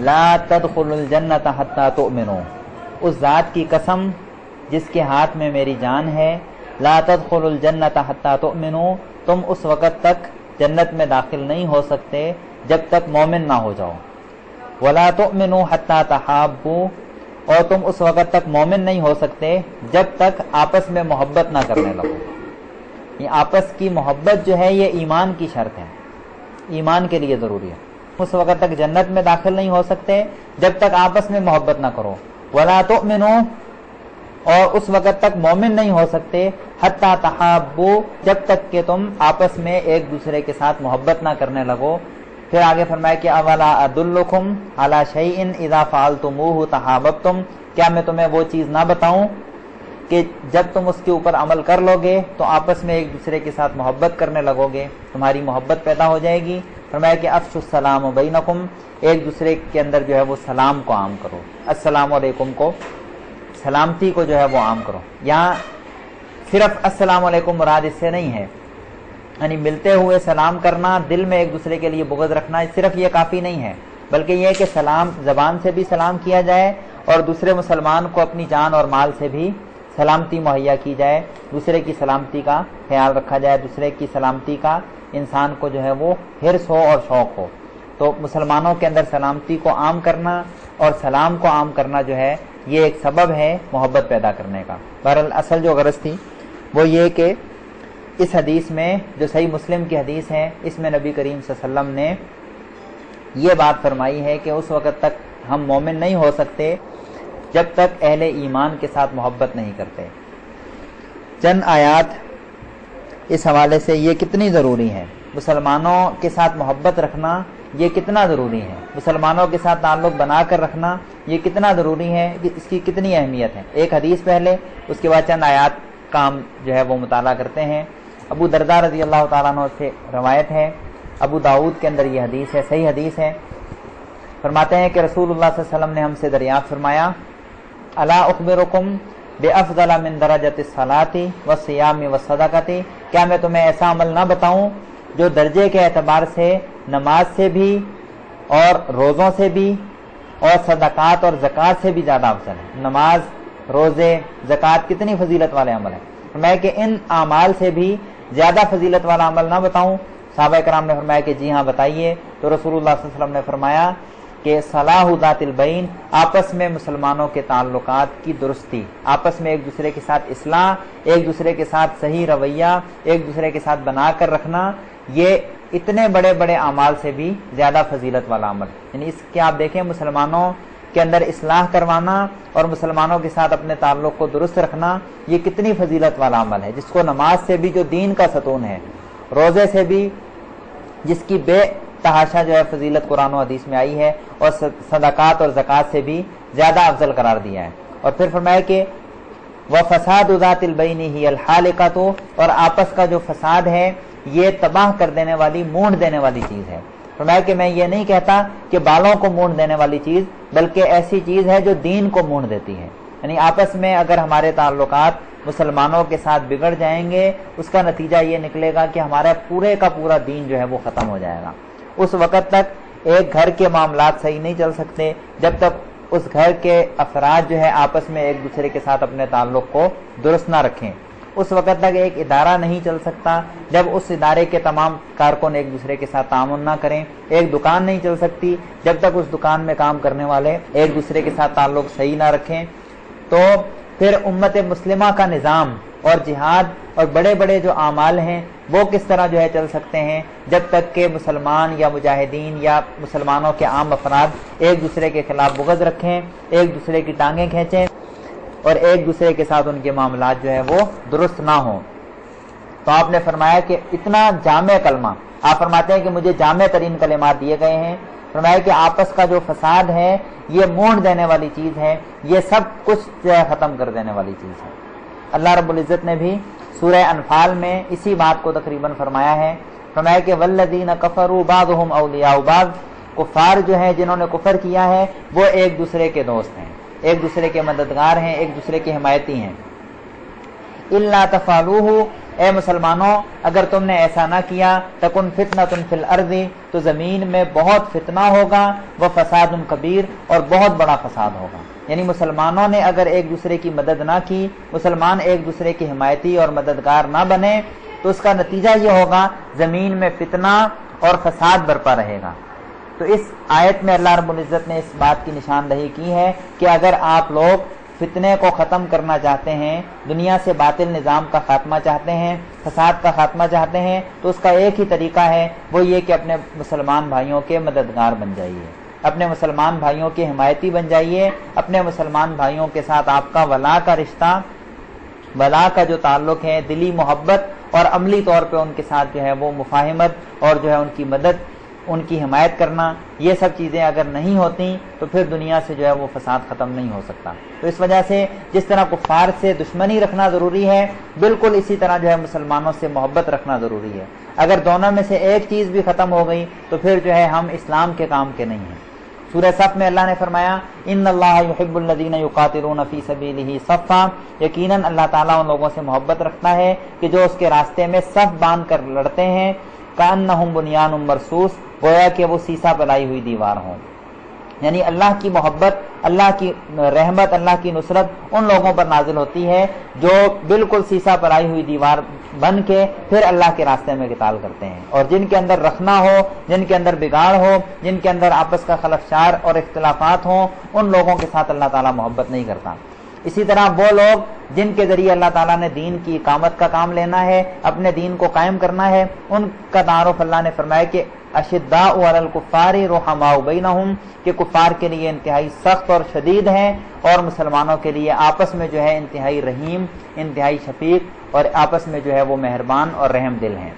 لا تدخل الجنت حتی تؤمنو اس ذات کی قسم جس کے ہاتھ میں میری جان ہے، لا تدخل الجنت حتی تؤمنو تم اس وقت تک جنت میں داخل نہیں ہو سکتے جب تک مومن نہ ہو جاؤ۔ ولا تؤمنو حتی تحابو اور تم اس وقت تک مومن نہیں ہو سکتے جب تک آپس میں محبت نہ کرنے لگو۔ یہ آپس کی محبت جو ہے، یہ ایمان کی شرط ہے۔ ایمان کے لیے ضروری ہے۔ اس وقت تک جنت میں داخل نہیں ہو سکتے جب تک آپس میں محبت نہ کرو۔ ولا تو اور اس وقت تک مومن نہیں ہو سکتے حتیٰ تحابو، جب تک کہ تم آپس میں ایک دوسرے کے ساتھ محبت نہ کرنے لگو۔ پھر آگے فرمایا کہ اولا عد الخم اعلیٰ شعین اضا فال تم تم کیا میں تمہیں وہ چیز نہ بتاؤں کہ جب تم اس کے اوپر عمل کر لو گے تو آپس میں ایک دوسرے کے ساتھ محبت کرنے لگو گے تمہاری محبت پیدا ہو جائے گی۔ فرمایا کہ افش السلام و بینکم، ایک دوسرے کے اندر جو ہے وہ سلام کو عام کرو۔ السلام علیکم کو، سلامتی کو جو ہے وہ عام کرو۔ یہاں صرف السلام علیکم مراد اس سے نہیں ہے۔ یعنی ملتے ہوئے سلام کرنا، دل میں ایک دوسرے کے لیے بغض رکھنا صرف یہ کافی نہیں ہے۔ بلکہ یہ کہ سلام، زبان سے بھی سلام کیا جائے اور دوسرے مسلمان کو اپنی جان اور مال سے بھی سلامتی مہیا کی جائے۔ دوسرے کی سلامتی کا خیال رکھا جائے، دوسرے کی سلامتی کا انسان کو جو ہے وہ حرص ہو اور شوق ہو۔ تو مسلمانوں کے اندر سلامتی کو عام کرنا اور سلام کو عام کرنا جو ہے، یہ ایک سبب ہے محبت پیدا کرنے کا۔ بہرحال اصل جو غرض تھی وہ یہ کہ اس حدیث میں جو صحیح مسلم کی حدیث ہے اس میں نبی کریم صلی اللہ علیہ وسلم نے یہ بات فرمائی ہے کہ اس وقت تک ہم مومن نہیں ہو سکتے جب تک اہل ایمان کے ساتھ محبت نہیں کرتے۔ چند آیات اس حوالے سے یہ کتنی ضروری ہے مسلمانوں کے ساتھ محبت رکھنا یہ کتنا ضروری ہے۔ مسلمانوں کے ساتھ تعلق بنا کر رکھنا یہ کتنا ضروری ہے اس کی کتنی اہمیت ہے۔ ایک حدیث پہلے، اس کے بعد چند آیات کام جو ہے وہ مطالعہ کرتے ہیں۔ ابو دردار رضی اللہ تعالیٰ عنہ سے روایت ہے۔ ابو داود کے اندر یہ حدیث ہے، صحیح حدیث ہے۔ فرماتے ہیں کہ رسول اللہ صلی اللہ علیہ وسلم نے ہم سے دریافت فرمایا اللہ اخبرکم بے افضل من درجت صلاتی و سیام و صدقتی کیا میں تمہیں ایسا عمل نہ بتاؤں جو درجے کے اعتبار سے، نماز سے بھی اور روزوں سے بھی اور صدقات اور زکوٰۃ سے بھی زیادہ افضل ہے۔ نماز، روزے، زکوٰۃ کتنی فضیلت والے عمل ہیں۔ میں کہ ان اعمال سے بھی زیادہ فضیلت والا عمل نہ بتاؤں۔ صحابہ کرام نے فرمایا کہ جی ہاں بتائیے۔ تو رسول اللہ صلی اللہ علیہ وسلم نے فرمایا کہ صلاح ذات البین آپس میں مسلمانوں کے تعلقات کی درستی، آپس میں ایک دوسرے کے ساتھ اصلاح، ایک دوسرے کے ساتھ صحیح رویہ، ایک دوسرے کے ساتھ بنا کر رکھنا، یہ اتنے بڑے بڑے اعمال سے بھی زیادہ فضیلت والا عمل۔ یعنی اس کے آپ دیکھیں، مسلمانوں کے اندر اصلاح کروانا اور مسلمانوں کے ساتھ اپنے تعلق کو درست رکھنا، یہ کتنی فضیلت والا عمل ہے۔ جس کو نماز سے بھی جو دین کا ستون ہے، روزے سے بھی جس کی بے تحاشا جو ہے فضیلت قرآن و حدیث میں آئی ہے اور صدقات اور زکوٰۃ سے بھی زیادہ افضل قرار دیا ہے۔ اور پھر فرمایا کہ وہ فساد ذات البینی ہی الحال کا تو اور آپس کا جو فساد ہے، یہ تباہ کر دینے والی، مونڈ دینے والی چیز ہے۔ فرمایا کہ میں یہ نہیں کہتا کہ بالوں کو مونڈ دینے والی چیز، بلکہ ایسی چیز ہے جو دین کو مونڈ دیتی ہے۔ یعنی آپس میں اگر ہمارے تعلقات مسلمانوں کے ساتھ بگڑ جائیں گے، اس کا نتیجہ یہ نکلے گا کہ ہمارا پورے کا پورا دین جو ہے وہ ختم ہو جائے گا۔ اس وقت تک ایک گھر کے معاملات صحیح نہیں چل سکتے، جب تک اس گھر کے افراد جو ہے آپس میں ایک دوسرے کے ساتھ اپنے تعلق کو درست نہ رکھیں۔ اس وقت تک ایک ادارہ نہیں چل سکتا جب اس ادارے کے تمام کارکن ایک دوسرے کے ساتھ تعاون نہ کریں۔ ایک دکان نہیں چل سکتی جب تک اس دکان میں کام کرنے والے ایک دوسرے کے ساتھ تعلق صحیح نہ رکھیں۔ تو پھر امت مسلمہ کا نظام اور جہاد اور بڑے بڑے جو اعمال ہیں وہ کس طرح جو ہے چل سکتے ہیں جب تک کہ مسلمان یا مجاہدین یا مسلمانوں کے عام افراد ایک دوسرے کے خلاف بغض رکھیں، ایک دوسرے کی ٹانگیں کھینچیں۔ اور ایک دوسرے کے ساتھ ان کے معاملات جو ہے وہ درست نہ ہوں۔ تو آپ نے فرمایا کہ اتنا جامع کلمہ، آپ فرماتے ہیں کہ مجھے جامع ترین کلمات دیے گئے ہیں، فرمایا کہ آپس کا جو فساد ہے، یہ مونڈ دینے والی چیز ہے، یہ سب کچھ جو ہے ختم کر دینے والی چیز ہے۔ اللہ رب العزت نے بھی سورہ انفال میں اسی بات کو تقریباً فرمایا ہے، فرمایا کہ ولدین کفر بعضهم اولیاء بعض، کفار جو ہیں جنہوں نے کفر کیا ہے، وہ ایک دوسرے کے دوست ہیں۔ ایک دوسرے کے مددگار ہیں، ایک دوسرے کے حمایتی ہیں۔ اللہ تفالوہ اے مسلمانوں، اگر تم نے ایسا نہ کیا، تکن فتنہ تن فل عرضی تو زمین میں بہت فتنہ ہوگا، وہ فساد کبیر اور بہت بڑا فساد ہوگا۔ یعنی مسلمانوں نے اگر ایک دوسرے کی مدد نہ کی، مسلمان ایک دوسرے کی حمایتی اور مددگار نہ بنے، تو اس کا نتیجہ یہ ہوگا، زمین میں فتنہ اور فساد برپا رہے گا۔ تو اس آیت میں اللہ رب العزت نے اس بات کی نشاندہی کی ہے کہ اگر آپ لوگ فتنے کو ختم کرنا چاہتے ہیں، دنیا سے باطل نظام کا خاتمہ چاہتے ہیں، فساد کا خاتمہ چاہتے ہیں، تو اس کا ایک ہی طریقہ ہے، وہ یہ کہ اپنے مسلمان بھائیوں کے مددگار بن جائیے، اپنے مسلمان بھائیوں کے حمایتی بن جائیے، اپنے مسلمان بھائیوں کے ساتھ آپ کا ولا کا رشتہ، ولا کا جو تعلق ہے، دلی محبت اور عملی طور پہ ان کے ساتھ جو ہے وہ مفاہمت اور جو ہے ان کی مدد ان کی حمایت کرنا، یہ سب چیزیں اگر نہیں ہوتی تو پھر دنیا سے جو ہے وہ فساد ختم نہیں ہو سکتا۔ تو اس وجہ سے جس طرح کفار سے دشمنی رکھنا ضروری ہے، بالکل اسی طرح جو ہے مسلمانوں سے محبت رکھنا ضروری ہے۔ اگر دونوں میں سے ایک چیز بھی ختم ہو گئی تو پھر جو ہے ہم اسلام کے کام کے نہیں ہیں۔ سورہ صف میں اللہ نے فرمایا، ان اللہ یحب الذین یقاتلون فی سبیلہ صفا یقیناً اللہ تعالیٰ ان لوگوں سے محبت رکھتا ہے کہ جو اس کے راستے میں صف باندھ کر لڑتے ہیں۔ کانہم بنیان مرسوس گویا کہ وہ سیسا پلائی ہوئی دیوار ہوں۔ یعنی اللہ کی محبت، اللہ کی رحمت، اللہ کی نصرت ان لوگوں پر نازل ہوتی ہے جو بالکل سیسا پلائی ہوئی دیوار بن کے پھر اللہ کے راستے میں قتال کرتے ہیں۔ اور جن کے اندر رکھنا ہو، جن کے اندر بگاڑ ہو، جن کے اندر آپس کا خلفشار اور اختلافات ہوں، ان لوگوں کے ساتھ اللہ تعالیٰ محبت نہیں کرتا۔ اسی طرح وہ لوگ جن کے ذریعے اللہ تعالیٰ نے دین کی اقامت کا کام لینا ہے، اپنے دین کو قائم کرنا ہے، ان کا تعارف اللہ نے فرمایا کہ اشدا الکفاری روحما بینہم، کہ کفار کے لیے انتہائی سخت اور شدید ہیں اور مسلمانوں کے لیے آپس میں جو ہے انتہائی رحیم، انتہائی شفیق اور آپس میں جو ہے وہ مہربان اور رحم دل ہیں۔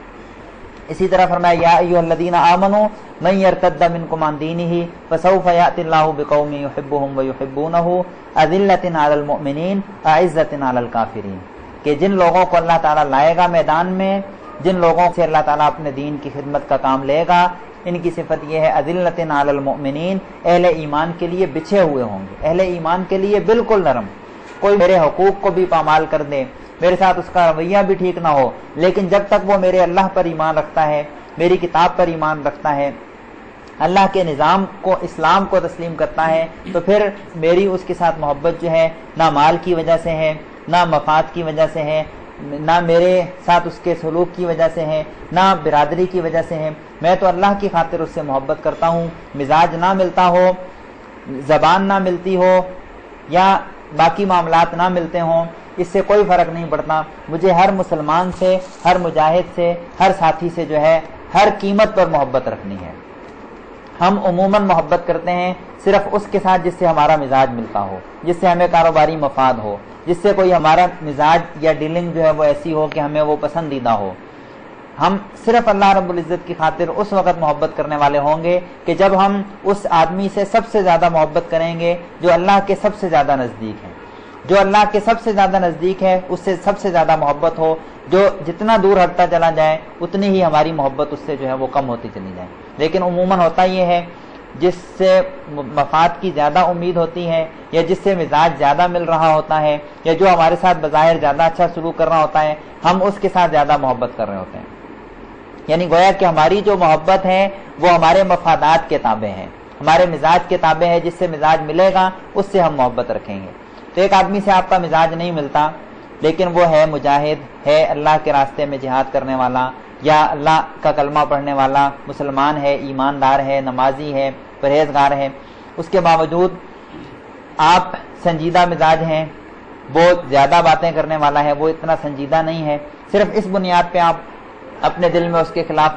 اسی طرح فرمایا، یا ایوہ الذین آمنوا، من یرتد منکم عن دینہ فسوف یأتی اللہ بقوم یحبهم ویحبونہ اذلت علی المؤمنین اعزت علی الکافرین۔ کہ جن لوگوں کو اللہ تعالیٰ لائے گا میدان میں جن لوگوں سے اللہ تعالیٰ اپنے دین کی خدمت کا کام لے گا، ان کی صفت یہ ہے عدلت علی المؤمنین، اہل ایمان کے لیے بچھے ہوئے ہوں گے۔ اہل ایمان کے لیے بالکل نرم۔ کوئی میرے حقوق کو بھی پامال کر دے، میرے ساتھ اس کا رویہ بھی ٹھیک نہ ہو، لیکن جب تک وہ میرے اللہ پر ایمان رکھتا ہے، میری کتاب پر ایمان رکھتا ہے، اللہ کے نظام کو، اسلام کو تسلیم کرتا ہے، تو پھر میری اس کے ساتھ محبت جو ہے، نہ مال کی وجہ سے ہے، نہ مفاد کی وجہ سے ہے نہ میرے ساتھ اس کے سلوک کی وجہ سے ہے نہ برادری کی وجہ سے ہے میں تو اللہ کی خاطر اس سے محبت کرتا ہوں۔ مزاج نہ ملتا ہو، زبان نہ ملتی ہو یا باقی معاملات نہ ملتے ہوں، اس سے کوئی فرق نہیں پڑتا۔ مجھے ہر مسلمان سے، ہر مجاہد سے، ہر ساتھی سے جو ہے، ہر قیمت پر محبت رکھنی ہے۔ ہم عموماً محبت کرتے ہیں صرف اس کے ساتھ جس سے ہمارا مزاج ملتا ہو، جس سے ہمیں کاروباری مفاد ہو، جس سے کوئی ہمارا مزاج یا ڈیلنگ جو ہے وہ ایسی ہو کہ ہمیں وہ پسندیدہ ہو۔ ہم صرف اللہ رب العزت کی خاطر اس وقت محبت کرنے والے ہوں گے کہ جب ہم اس آدمی سے سب سے زیادہ محبت کریں گے جو اللہ کے سب سے زیادہ نزدیک ہے جو اللہ کے سب سے زیادہ نزدیک ہے، اس سے سب سے زیادہ محبت ہو، جو جتنا دور ہٹتا چلا جائے، اتنی ہی ہماری محبت اس سے جو ہے وہ کم ہوتی چلی جائے۔ لیکن عموماً ہوتا یہ ہے، جس سے مفاد کی زیادہ امید ہوتی ہے، یا جس سے مزاج زیادہ مل رہا ہوتا ہے، یا جو ہمارے ساتھ بظاہر زیادہ اچھا سلوک کر رہا ہوتا ہے، ہم اس کے ساتھ زیادہ محبت کر رہے ہوتے ہیں۔ یعنی گویا کہ ہماری جو محبت ہے، وہ ہمارے مفادات کے تابع ہے ہمارے مزاج کے تابع ہے جس سے مزاج ملے گا، اس سے ہم محبت رکھیں گے۔ تو ایک آدمی سے آپ کا مزاج نہیں ملتا، لیکن وہ ہے مجاہد، ہے اللہ کے راستے میں جہاد کرنے والا، یا اللہ کا کلمہ پڑھنے والا، مسلمان ہے، ایماندار ہے، نمازی ہے، پرہیزگار ہے۔ اس کے باوجود آپ سنجیدہ مزاج ہیں، وہ زیادہ باتیں کرنے والا ہے، وہ اتنا سنجیدہ نہیں ہے۔ صرف اس بنیاد پہ آپ اپنے دل میں اس کے خلاف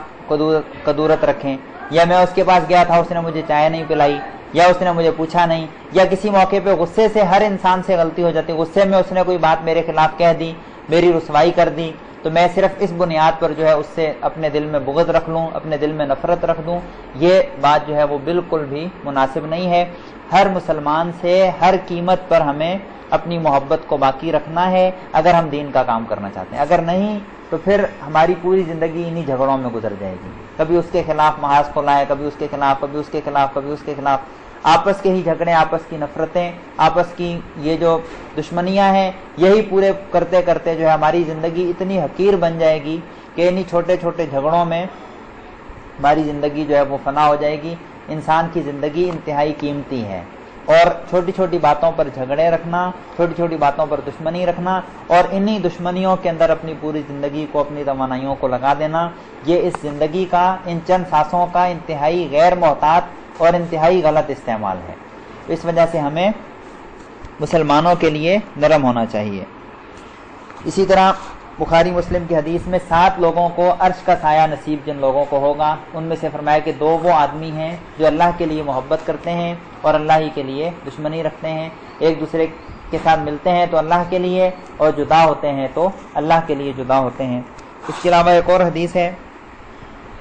قدورت رکھیں۔ یا میں اس کے پاس گیا تھا، اس نے مجھے چائے نہیں پلائی یا اس نے مجھے پوچھا نہیں، یا کسی موقع پہ غصے سے ہر انسان سے غلطی ہو جاتی، غصے میں اس نے کوئی بات میرے خلاف کہہ دی، میری رسوائی کر دی، تو میں صرف اس بنیاد پر جو ہے اس سے اپنے دل میں بغض رکھ لوں، اپنے دل میں نفرت رکھ دوں۔ یہ بات جو ہے وہ بالکل بھی مناسب نہیں ہے۔ ہر مسلمان سے ہر قیمت پر ہمیں اپنی محبت کو باقی رکھنا ہے، اگر ہم دین کا کام کرنا چاہتے ہیں۔ اگر نہیں تو پھر ہماری پوری زندگی انہی جھگڑوں میں گزر جائے گی۔ کبھی اس کے خلاف محاذ کھلائے کبھی اس کے خلاف، کبھی اس کے خلاف، کبھی اس کے خلاف۔ آپس کے ہی جھگڑے آپس کی نفرتیں، آپس کی یہ جو دشمنیاں ہیں، یہی پورے کرتے کرتے جو ہے ہماری زندگی اتنی حقیر بن جائے گی کہ انہی چھوٹے چھوٹے جھگڑوں میں ہماری زندگی جو ہے وہ فنا ہو جائے گی۔ انسان کی زندگی انتہائی قیمتی ہے۔ اور چھوٹی چھوٹی باتوں پر جھگڑے رکھنا، چھوٹی چھوٹی باتوں پر دشمنی رکھنا اور انہی دشمنیوں کے اندر اپنی پوری زندگی کو، اپنی توانائیوں کو لگا دینا۔ یہ اس زندگی کا، ان چند سانسوں کا انتہائی غیر محتاط اور انتہائی غلط استعمال ہے۔ اس وجہ سے ہمیں مسلمانوں کے لیے نرم ہونا چاہیے۔ اسی طرح بخاری مسلم کی حدیث میں سات لوگوں کو عرش کا سایہ نصیب جن لوگوں کو ہوگا، ان میں سے فرمایا کہ دو وہ آدمی ہیں جو اللہ کے لیے محبت کرتے ہیں اور اللہ ہی کے لیے دشمنی رکھتے ہیں۔ ایک دوسرے کے ساتھ ملتے ہیں تو اللہ کے لیے اور جدا ہوتے ہیں تو اللہ کے لیے جدا ہوتے ہیں۔ اس کے علاوہ ایک اور حدیث ہے،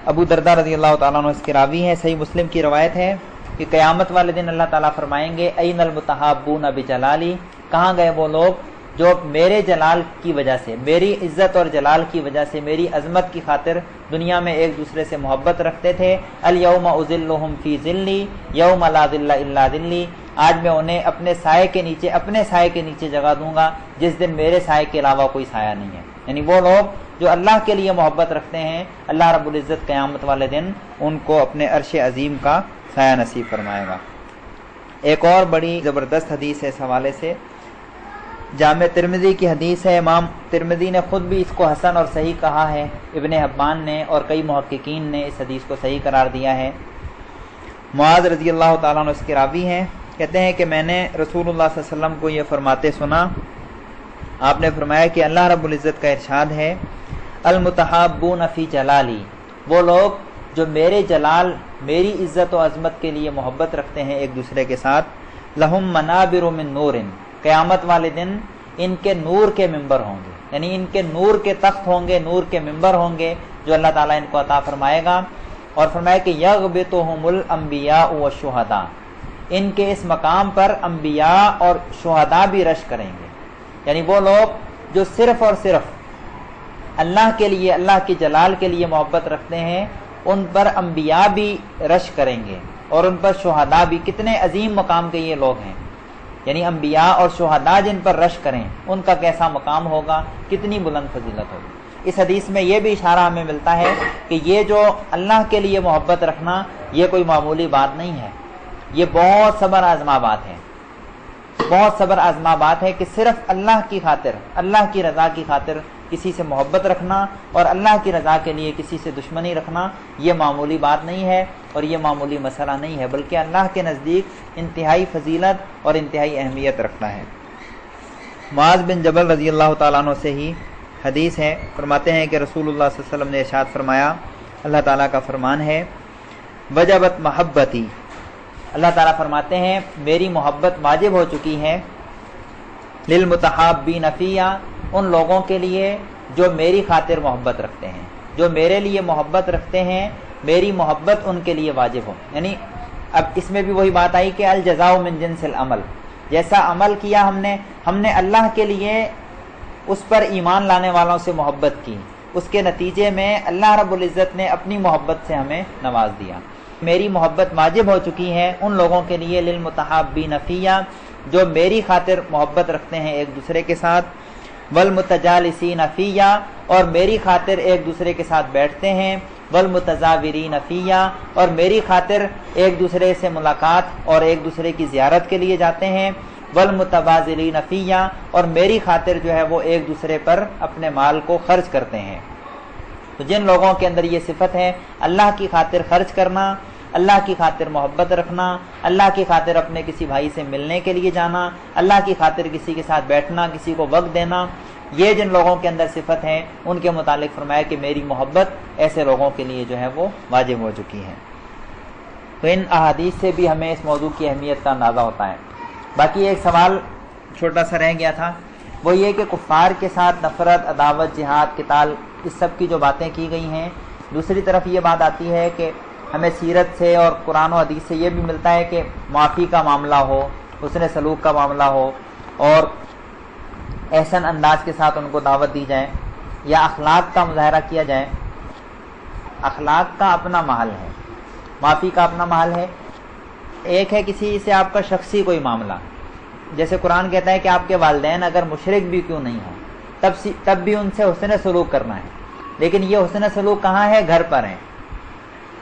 ابو دردہ رضی اللہ تعالیٰ عنہ اس کے راوی ہیں صحیح مسلم کی روایت ہے کہ قیامت والے دن اللہ تعالیٰ فرمائیں گے این المتحابون جلالی کہاں گئے وہ لوگ؟ جو میرے جلال کی وجہ سے، میری عزت اور جلال کی وجہ سے، میری عظمت کی خاطر دنیا میں ایک دوسرے سے محبت رکھتے تھے۔ الیوم ازلہم فی ذلی، یوم لا ذل الا ذلی۔ آج میں انہیں اپنے سائے کے نیچے، اپنے سائے کے نیچے جگہ دوں گا، جس دن میرے سائے کے علاوہ کوئی سایہ نہیں ہے۔ یعنی وہ لوگ جو اللہ کے لیے محبت رکھتے ہیں، اللہ رب العزت قیامت والے دن ان کو اپنے عرش عظیم کا سایہ نصیب فرمائے گا۔ ایک اور بڑی زبردست حدیث ہے اس حوالے سے۔ جامع ترمزی کی حدیث ہے، امام ترمزی نے خود بھی اس کو حسن اور صحیح کہا ہے۔ ابن حبان نے اور کئی محققین نے اس حدیث کو صحیح قرار دیا ہے۔ معاذ رضی اللہ تعالیٰ نے اس کے راوی ہیں۔ کہتے ہیں کہ میں نے رسول اللہ صلی اللہ علیہ وسلم کو یہ فرماتے سنا۔ آپ نے فرمایا کہ اللہ رب العزت کا ارشاد ہے، المتحابون فی جلالی۔ وہ لوگ جو میرے جلال، میری عزت و عظمت کے لیے محبت رکھتے ہیں ایک دوسرے کے ساتھ، لہم منابر من نور قیامت والے دن ان کے نور کے ممبر ہوں گے۔ یعنی ان کے نور کے تخت ہوں گے، نور کے ممبر ہوں گے جو اللہ تعالیٰ ان کو عطا فرمائے گا۔ اور فرمائے کہ یغ بتہم الانبیاء و شہداء ان کے اس مقام پر انبیاء اور شہداء بھی رش کریں گے۔ یعنی وہ لوگ جو صرف اور صرف اللہ کے لیے، اللہ کے جلال کے لیے محبت رکھتے ہیں، ان پر انبیاء بھی رش کریں گے۔ اور ان پر شہداء بھی۔ کتنے عظیم مقام کے یہ لوگ ہیں۔ یعنی انبیاء اور شہداء جن پر رش کریں، ان کا کیسا مقام ہوگا، کتنی بلند فضیلت ہوگی۔ اس حدیث میں یہ بھی اشارہ ہمیں ملتا ہے کہ یہ جو اللہ کے لیے محبت رکھنا، یہ کوئی معمولی بات نہیں ہے۔ یہ بہت صبر آزما بات ہے۔ بہت صبر آزما بات ہے کہ صرف اللہ کی خاطر، اللہ کی رضا کی خاطر کسی سے محبت رکھنا اور اللہ کی رضا کے لیے کسی سے دشمنی رکھنا، یہ معمولی بات نہیں ہے۔ اور یہ معمولی مسئلہ نہیں ہے، بلکہ اللہ کے نزدیک انتہائی فضیلت اور انتہائی اہمیت رکھنا ہے۔ معاذ بن جبل رضی اللہ تعالیٰ عنہ سے ہی حدیث ہے، فرماتے ہیں کہ رسول اللہ صلی اللہ علیہ وسلم نے ارشاد فرمایا، اللہ تعالیٰ کا فرمان ہے، وجبت محبتی۔ اللہ تعالیٰ فرماتے ہیں، میری محبت واجب ہو چکی ہے للمتحاب بی نفیہ ان لوگوں کے لیے جو میری خاطر محبت رکھتے ہیں۔ جو میرے لیے محبت رکھتے ہیں میری محبت ان کے لیے واجب ہو۔ یعنی اب اس میں بھی وہی بات آئی کہ الجزا من جنس العمل۔ جیسا عمل کیا ہم نے ہم نے اللہ کے لیے اس پر ایمان لانے والوں سے محبت کی۔ اس کے نتیجے میں اللہ رب العزت نے اپنی محبت سے ہمیں نواز دیا۔ میری محبت واجب ہو چکی ہے ان لوگوں کے لیے للمتحابی نفیہ جو میری خاطر محبت رکھتے ہیں ایک دوسرے کے ساتھ۔ والمتجالسی نفیہ اور میری خاطر ایک دوسرے کے ساتھ بیٹھتے ہیں۔ والمتزاوری نفیہ اور میری خاطر ایک دوسرے سے ملاقات اور ایک دوسرے کی زیارت کے لیے جاتے ہیں۔ والمتبازلی نفیہ اور میری خاطر جو ہے وہ ایک دوسرے پر اپنے مال کو خرچ کرتے ہیں۔ تو جن لوگوں کے اندر یہ صفت ہے، اللہ کی خاطر خرچ کرنا، اللہ کی خاطر محبت رکھنا، اللہ کی خاطر اپنے کسی بھائی سے ملنے کے لیے جانا، اللہ کی خاطر کسی کے ساتھ بیٹھنا، کسی کو وقت دینا یہ جن لوگوں کے اندر صفت ہے ان کے متعلق فرمایا کہ میری محبت ایسے لوگوں کے لیے جو ہے وہ واجب ہو چکی ہے۔ تو ان احادیث سے بھی ہمیں اس موضوع کی اہمیت کا اندازہ ہوتا ہے۔ باقی ایک سوال چھوٹا سا رہ گیا تھا، وہ یہ کہ کفار کے ساتھ نفرت، عداوت، جہاد کتال اس سب کی جو باتیں کی گئی ہیں، دوسری طرف یہ بات آتی ہے کہ ہمیں سیرت سے اور قرآن و حدیث سے یہ بھی ملتا ہے کہ معافی کا معاملہ ہو، حسن سلوک کا معاملہ ہو اور احسن انداز کے ساتھ ان کو دعوت دی جائے یا اخلاق کا مظاہرہ کیا جائے۔ اخلاق کا اپنا محل ہے۔ معافی کا اپنا محل ہے۔ ایک ہے کسی سے آپ کا شخصی کوئی معاملہ۔ جیسے قرآن کہتا ہے کہ آپ کے والدین اگر مشرق بھی کیوں نہیں ہوں، تب تب بھی ان سے حسن سلوک کرنا ہے۔ لیکن یہ حسن سلوک کہاں ہے؟ گھر پر ہے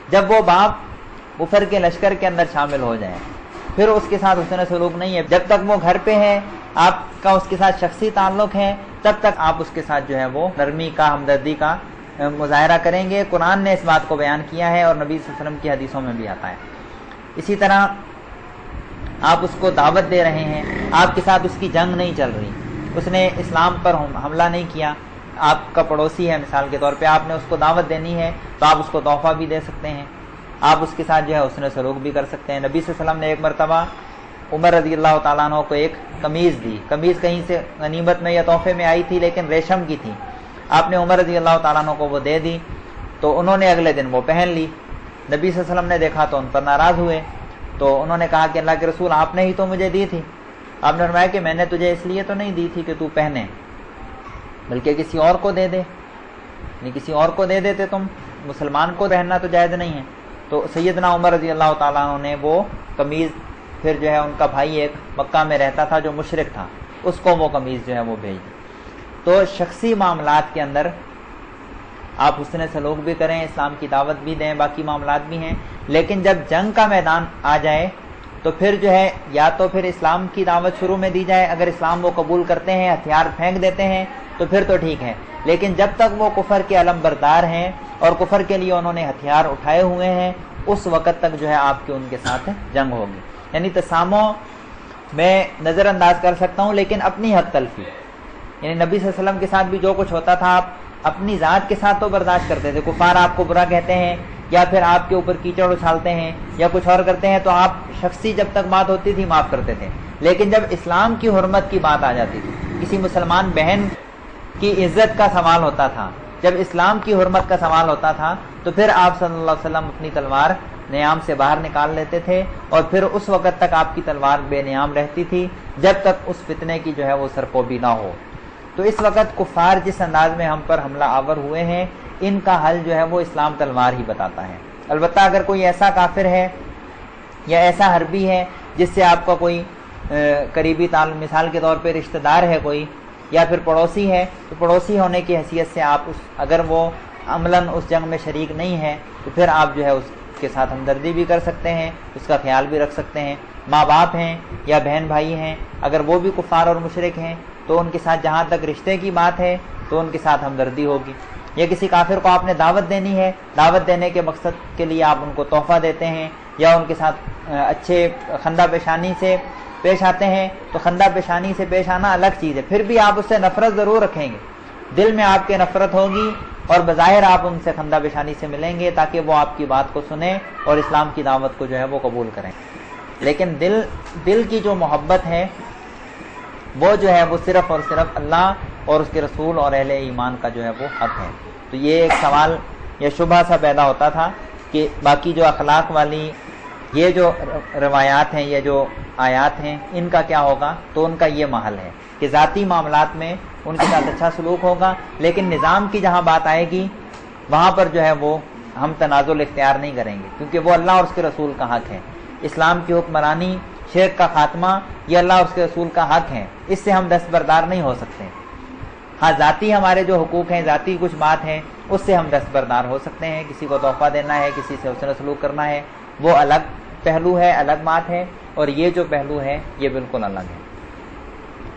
جب وہ باپ بفر کے لشکر کے اندر شامل ہو جائیں۔ پھر اس کے ساتھ حسن سلوک نہیں ہے۔ جب تک وہ گھر پہ ہے آپ کا اس کے ساتھ شخصی تعلق ہے، تب تک آپ اس کے ساتھ جو ہے وہ نرمی کا، ہمدردی کا مظاہرہ کریں گے۔ قرآن نے اس بات کو بیان کیا ہے اور نبی صلی اللہ علیہ وسلم کی حدیثوں میں بھی آتا ہے۔ اسی طرح آپ اس کو دعوت دے رہے ہیں۔ آپ کے ساتھ اس کی جنگ نہیں چل رہی۔ اس نے اسلام پر حملہ نہیں کیا۔ آپ کا پڑوسی ہے، مثال کے طور پہ آپ نے اس کو دعوت دینی ہے تو آپ اس کو تحفہ بھی دے سکتے ہیں۔ آپ اس کے ساتھ جو ہے اس نے سلوک بھی کر سکتے ہیں۔ نبی صلی اللہ علیہ وسلم نے ایک مرتبہ عمر رضی اللہ تعالیٰ عنہ کو ایک قمیض دی۔ قمیض کہیں سے غنیمت میں یا تحفے میں آئی تھی لیکن ریشم کی تھی۔ آپ نے عمر رضی اللہ تعالیٰ عنہ کو وہ دے دی تو انہوں نے اگلے دن وہ پہن لی۔ نبی صلی اللہ علیہ وسلم نے دیکھا تو ان پر ناراض ہوئے۔ تو انہوں نے کہا کہ اللہ کے رسول آپ نے ہی تو مجھے دی تھی۔ آپ نے فرمایا کہ میں نے تجھے اس لیے تو نہیں دی تھی کہ تو پہنے، بلکہ کسی اور کو دے دے۔ نہیں کسی اور کو دے دیتے تم، مسلمان کو رہنا تو جائز نہیں ہے۔ تو سیدنا عمر رضی اللہ تعالیٰ عنہ نے وہ قمیض، پھر جو ہے ان کا بھائی ایک مکہ میں رہتا تھا جو مشرق تھا، اس کو وہ قمیض جو ہے وہ بھیج دی۔ تو شخصی معاملات کے اندر آپ حسن سلوک بھی کریں، اسلام کی دعوت بھی دیں، باقی معاملات بھی ہیں۔ لیکن جب جنگ کا میدان آ جائے تو پھر جو ہے، یا تو پھر اسلام کی دعوت شروع میں دی جائے، اگر اسلام وہ قبول کرتے ہیں، ہتھیار پھینک دیتے ہیں، تو پھر تو ٹھیک ہے۔ لیکن جب تک وہ کفر کے علم بردار ہیں اور کفر کے لیے انہوں نے ہتھیار اٹھائے ہوئے ہیں، اس وقت تک جو ہے آپ کی ان کے ساتھ جنگ ہوگی۔ یعنی تسامو میں نظر انداز کر سکتا ہوں، لیکن اپنی حد تلفی۔ یعنی نبی صلی اللہ علیہ وسلم کے ساتھ بھی جو کچھ ہوتا تھا، آپ اپنی ذات کے ساتھ تو برداشت کرتے تھے۔ کفار آپ کو برا کہتے ہیں یا پھر آپ کے اوپر کیچڑ اچھالتے ہیں یا کچھ اور کرتے ہیں تو آپ شخصی جب تک بات ہوتی تھی معاف کرتے تھے۔ لیکن جب اسلام کی حرمت کی بات آ جاتی تھی، کسی مسلمان بہن کی عزت کا سوال ہوتا تھا، جب اسلام کی حرمت کا سوال ہوتا تھا، تو پھر آپ صلی اللہ علیہ وسلم اپنی تلوار نیام سے باہر نکال لیتے تھے اور پھر اس وقت تک آپ کی تلوار بے نیام رہتی تھی، جب تک اس فتنے کی جو ہے وہ سرکوبی نہ ہو۔ تو اس وقت کفار جس انداز میں ہم پر حملہ آور ہوئے ہیں، ان کا حل جو ہے وہ اسلام تلوار ہی بتاتا ہے۔ البتہ اگر کوئی ایسا کافر ہے یا ایسا حربی ہے جس سے آپ کا کوئی قریبی تعلق، مثال کے طور پہ رشتہ دار ہے کوئی یا پھر پڑوسی ہے، تو پڑوسی ہونے کی حیثیت سے آپ اس، اگر وہ عملاً اس جنگ میں شریک نہیں ہے، تو پھر آپ جو ہے اس کے ساتھ ہمدردی بھی کر سکتے ہیں، اس کا خیال بھی رکھ سکتے ہیں۔ ماں باپ ہیں یا بہن بھائی ہیں، اگر وہ بھی کفار اور مشرق ہیں تو ان کے ساتھ جہاں تک رشتے کی بات ہے، تو ان کے ساتھ ہمدردی ہوگی۔ یا کسی کافر کو آپ نے دعوت دینی ہے، دعوت دینے کے مقصد کے لیے آپ ان کو تحفہ دیتے ہیں، یا ان کے ساتھ اچھے خندہ پیشانی سے پیش آتے ہیں، تو خندہ پیشانی سے پیش آنا الگ چیز ہے۔ پھر بھی آپ اس سے نفرت ضرور رکھیں گے۔ دل میں آپ کے نفرت ہوگی اور بظاہر آپ ان سے خندہ پیشانی سے ملیں گے تاکہ وہ آپ کی بات کو سنیں اور اسلام کی دعوت کو جو ہے وہ قبول کریں۔ لیکن دل دل کی جو محبت ہے وہ جو ہے وہ صرف اور صرف اللہ اور اس کے رسول اور اہل ایمان کا جو ہے وہ حق ہے۔ تو یہ ایک سوال یا شبہ سا پیدا ہوتا تھا کہ باقی جو اخلاق والی یہ جو روایات ہیں، یہ جو آیات ہیں، ان کا کیا ہوگا؟ تو ان کا یہ محل ہے کہ ذاتی معاملات میں ان کے ساتھ اچھا سلوک ہوگا، لیکن نظام کی جہاں بات آئے گی، وہاں پر جو ہے وہ ہم تنازل اختیار نہیں کریں گے، کیونکہ وہ اللہ اور اس کے رسول کا حق ہے۔ اسلام کی حکمرانی شرک کا خاتمہ یہ اللہ اس کے رسول کا حق ہے اس سے ہم دستبردار نہیں ہو سکتے۔ ہاں ذاتی ہمارے جو حقوق ہیں، ذاتی کچھ بات ہیں، اس سے ہم دستبردار ہو سکتے ہیں۔ کسی کو تحفہ دینا ہے، کسی سے حسن سلوک کرنا ہے۔ وہ الگ پہلو ہے، الگ بات ہے۔ اور یہ جو پہلو ہے، یہ بالکل الگ ہے۔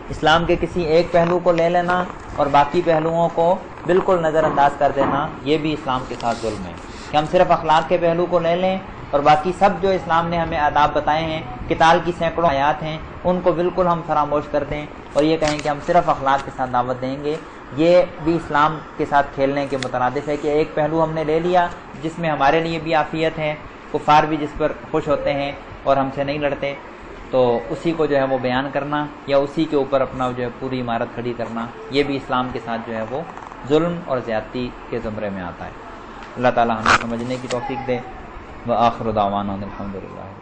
اسلام کے کسی ایک پہلو کو لے لینا اور باقی پہلوؤں کو بالکل نظر انداز کر دینا، یہ بھی اسلام کے ساتھ ظلم ہے۔ کہ ہم صرف اخلاق کے پہلو کو لے لیں اور باقی سب جو اسلام نے ہمیں آداب بتائے ہیں، کتال کی سینکڑوں حیات ہیں، ان کو بالکل ہم فراموش کر دیں اور یہ کہیں کہ ہم صرف اخلاق کے ساتھ دعوت دیں گے۔ یہ بھی اسلام کے ساتھ کھیلنے کے مترادف ہے کہ ایک پہلو ہم نے لے لیا جس میں ہمارے لیے بھی عافیت ہے کفار بھی جس پر خوش ہوتے ہیں اور ہم سے نہیں لڑتے۔ تو اسی کو جو ہے وہ بیان کرنا یا اسی کے اوپر اپنا جو ہے پوری عمارت کھڑی کرنا، یہ بھی اسلام کے ساتھ جو ہے وہ ظلم اور زیادتی کے زمرے میں آتا ہے۔ اللہ تعالی ہمیں سمجھنے کی توفیق دے۔ وہ آخر دعوانا الحمد للہ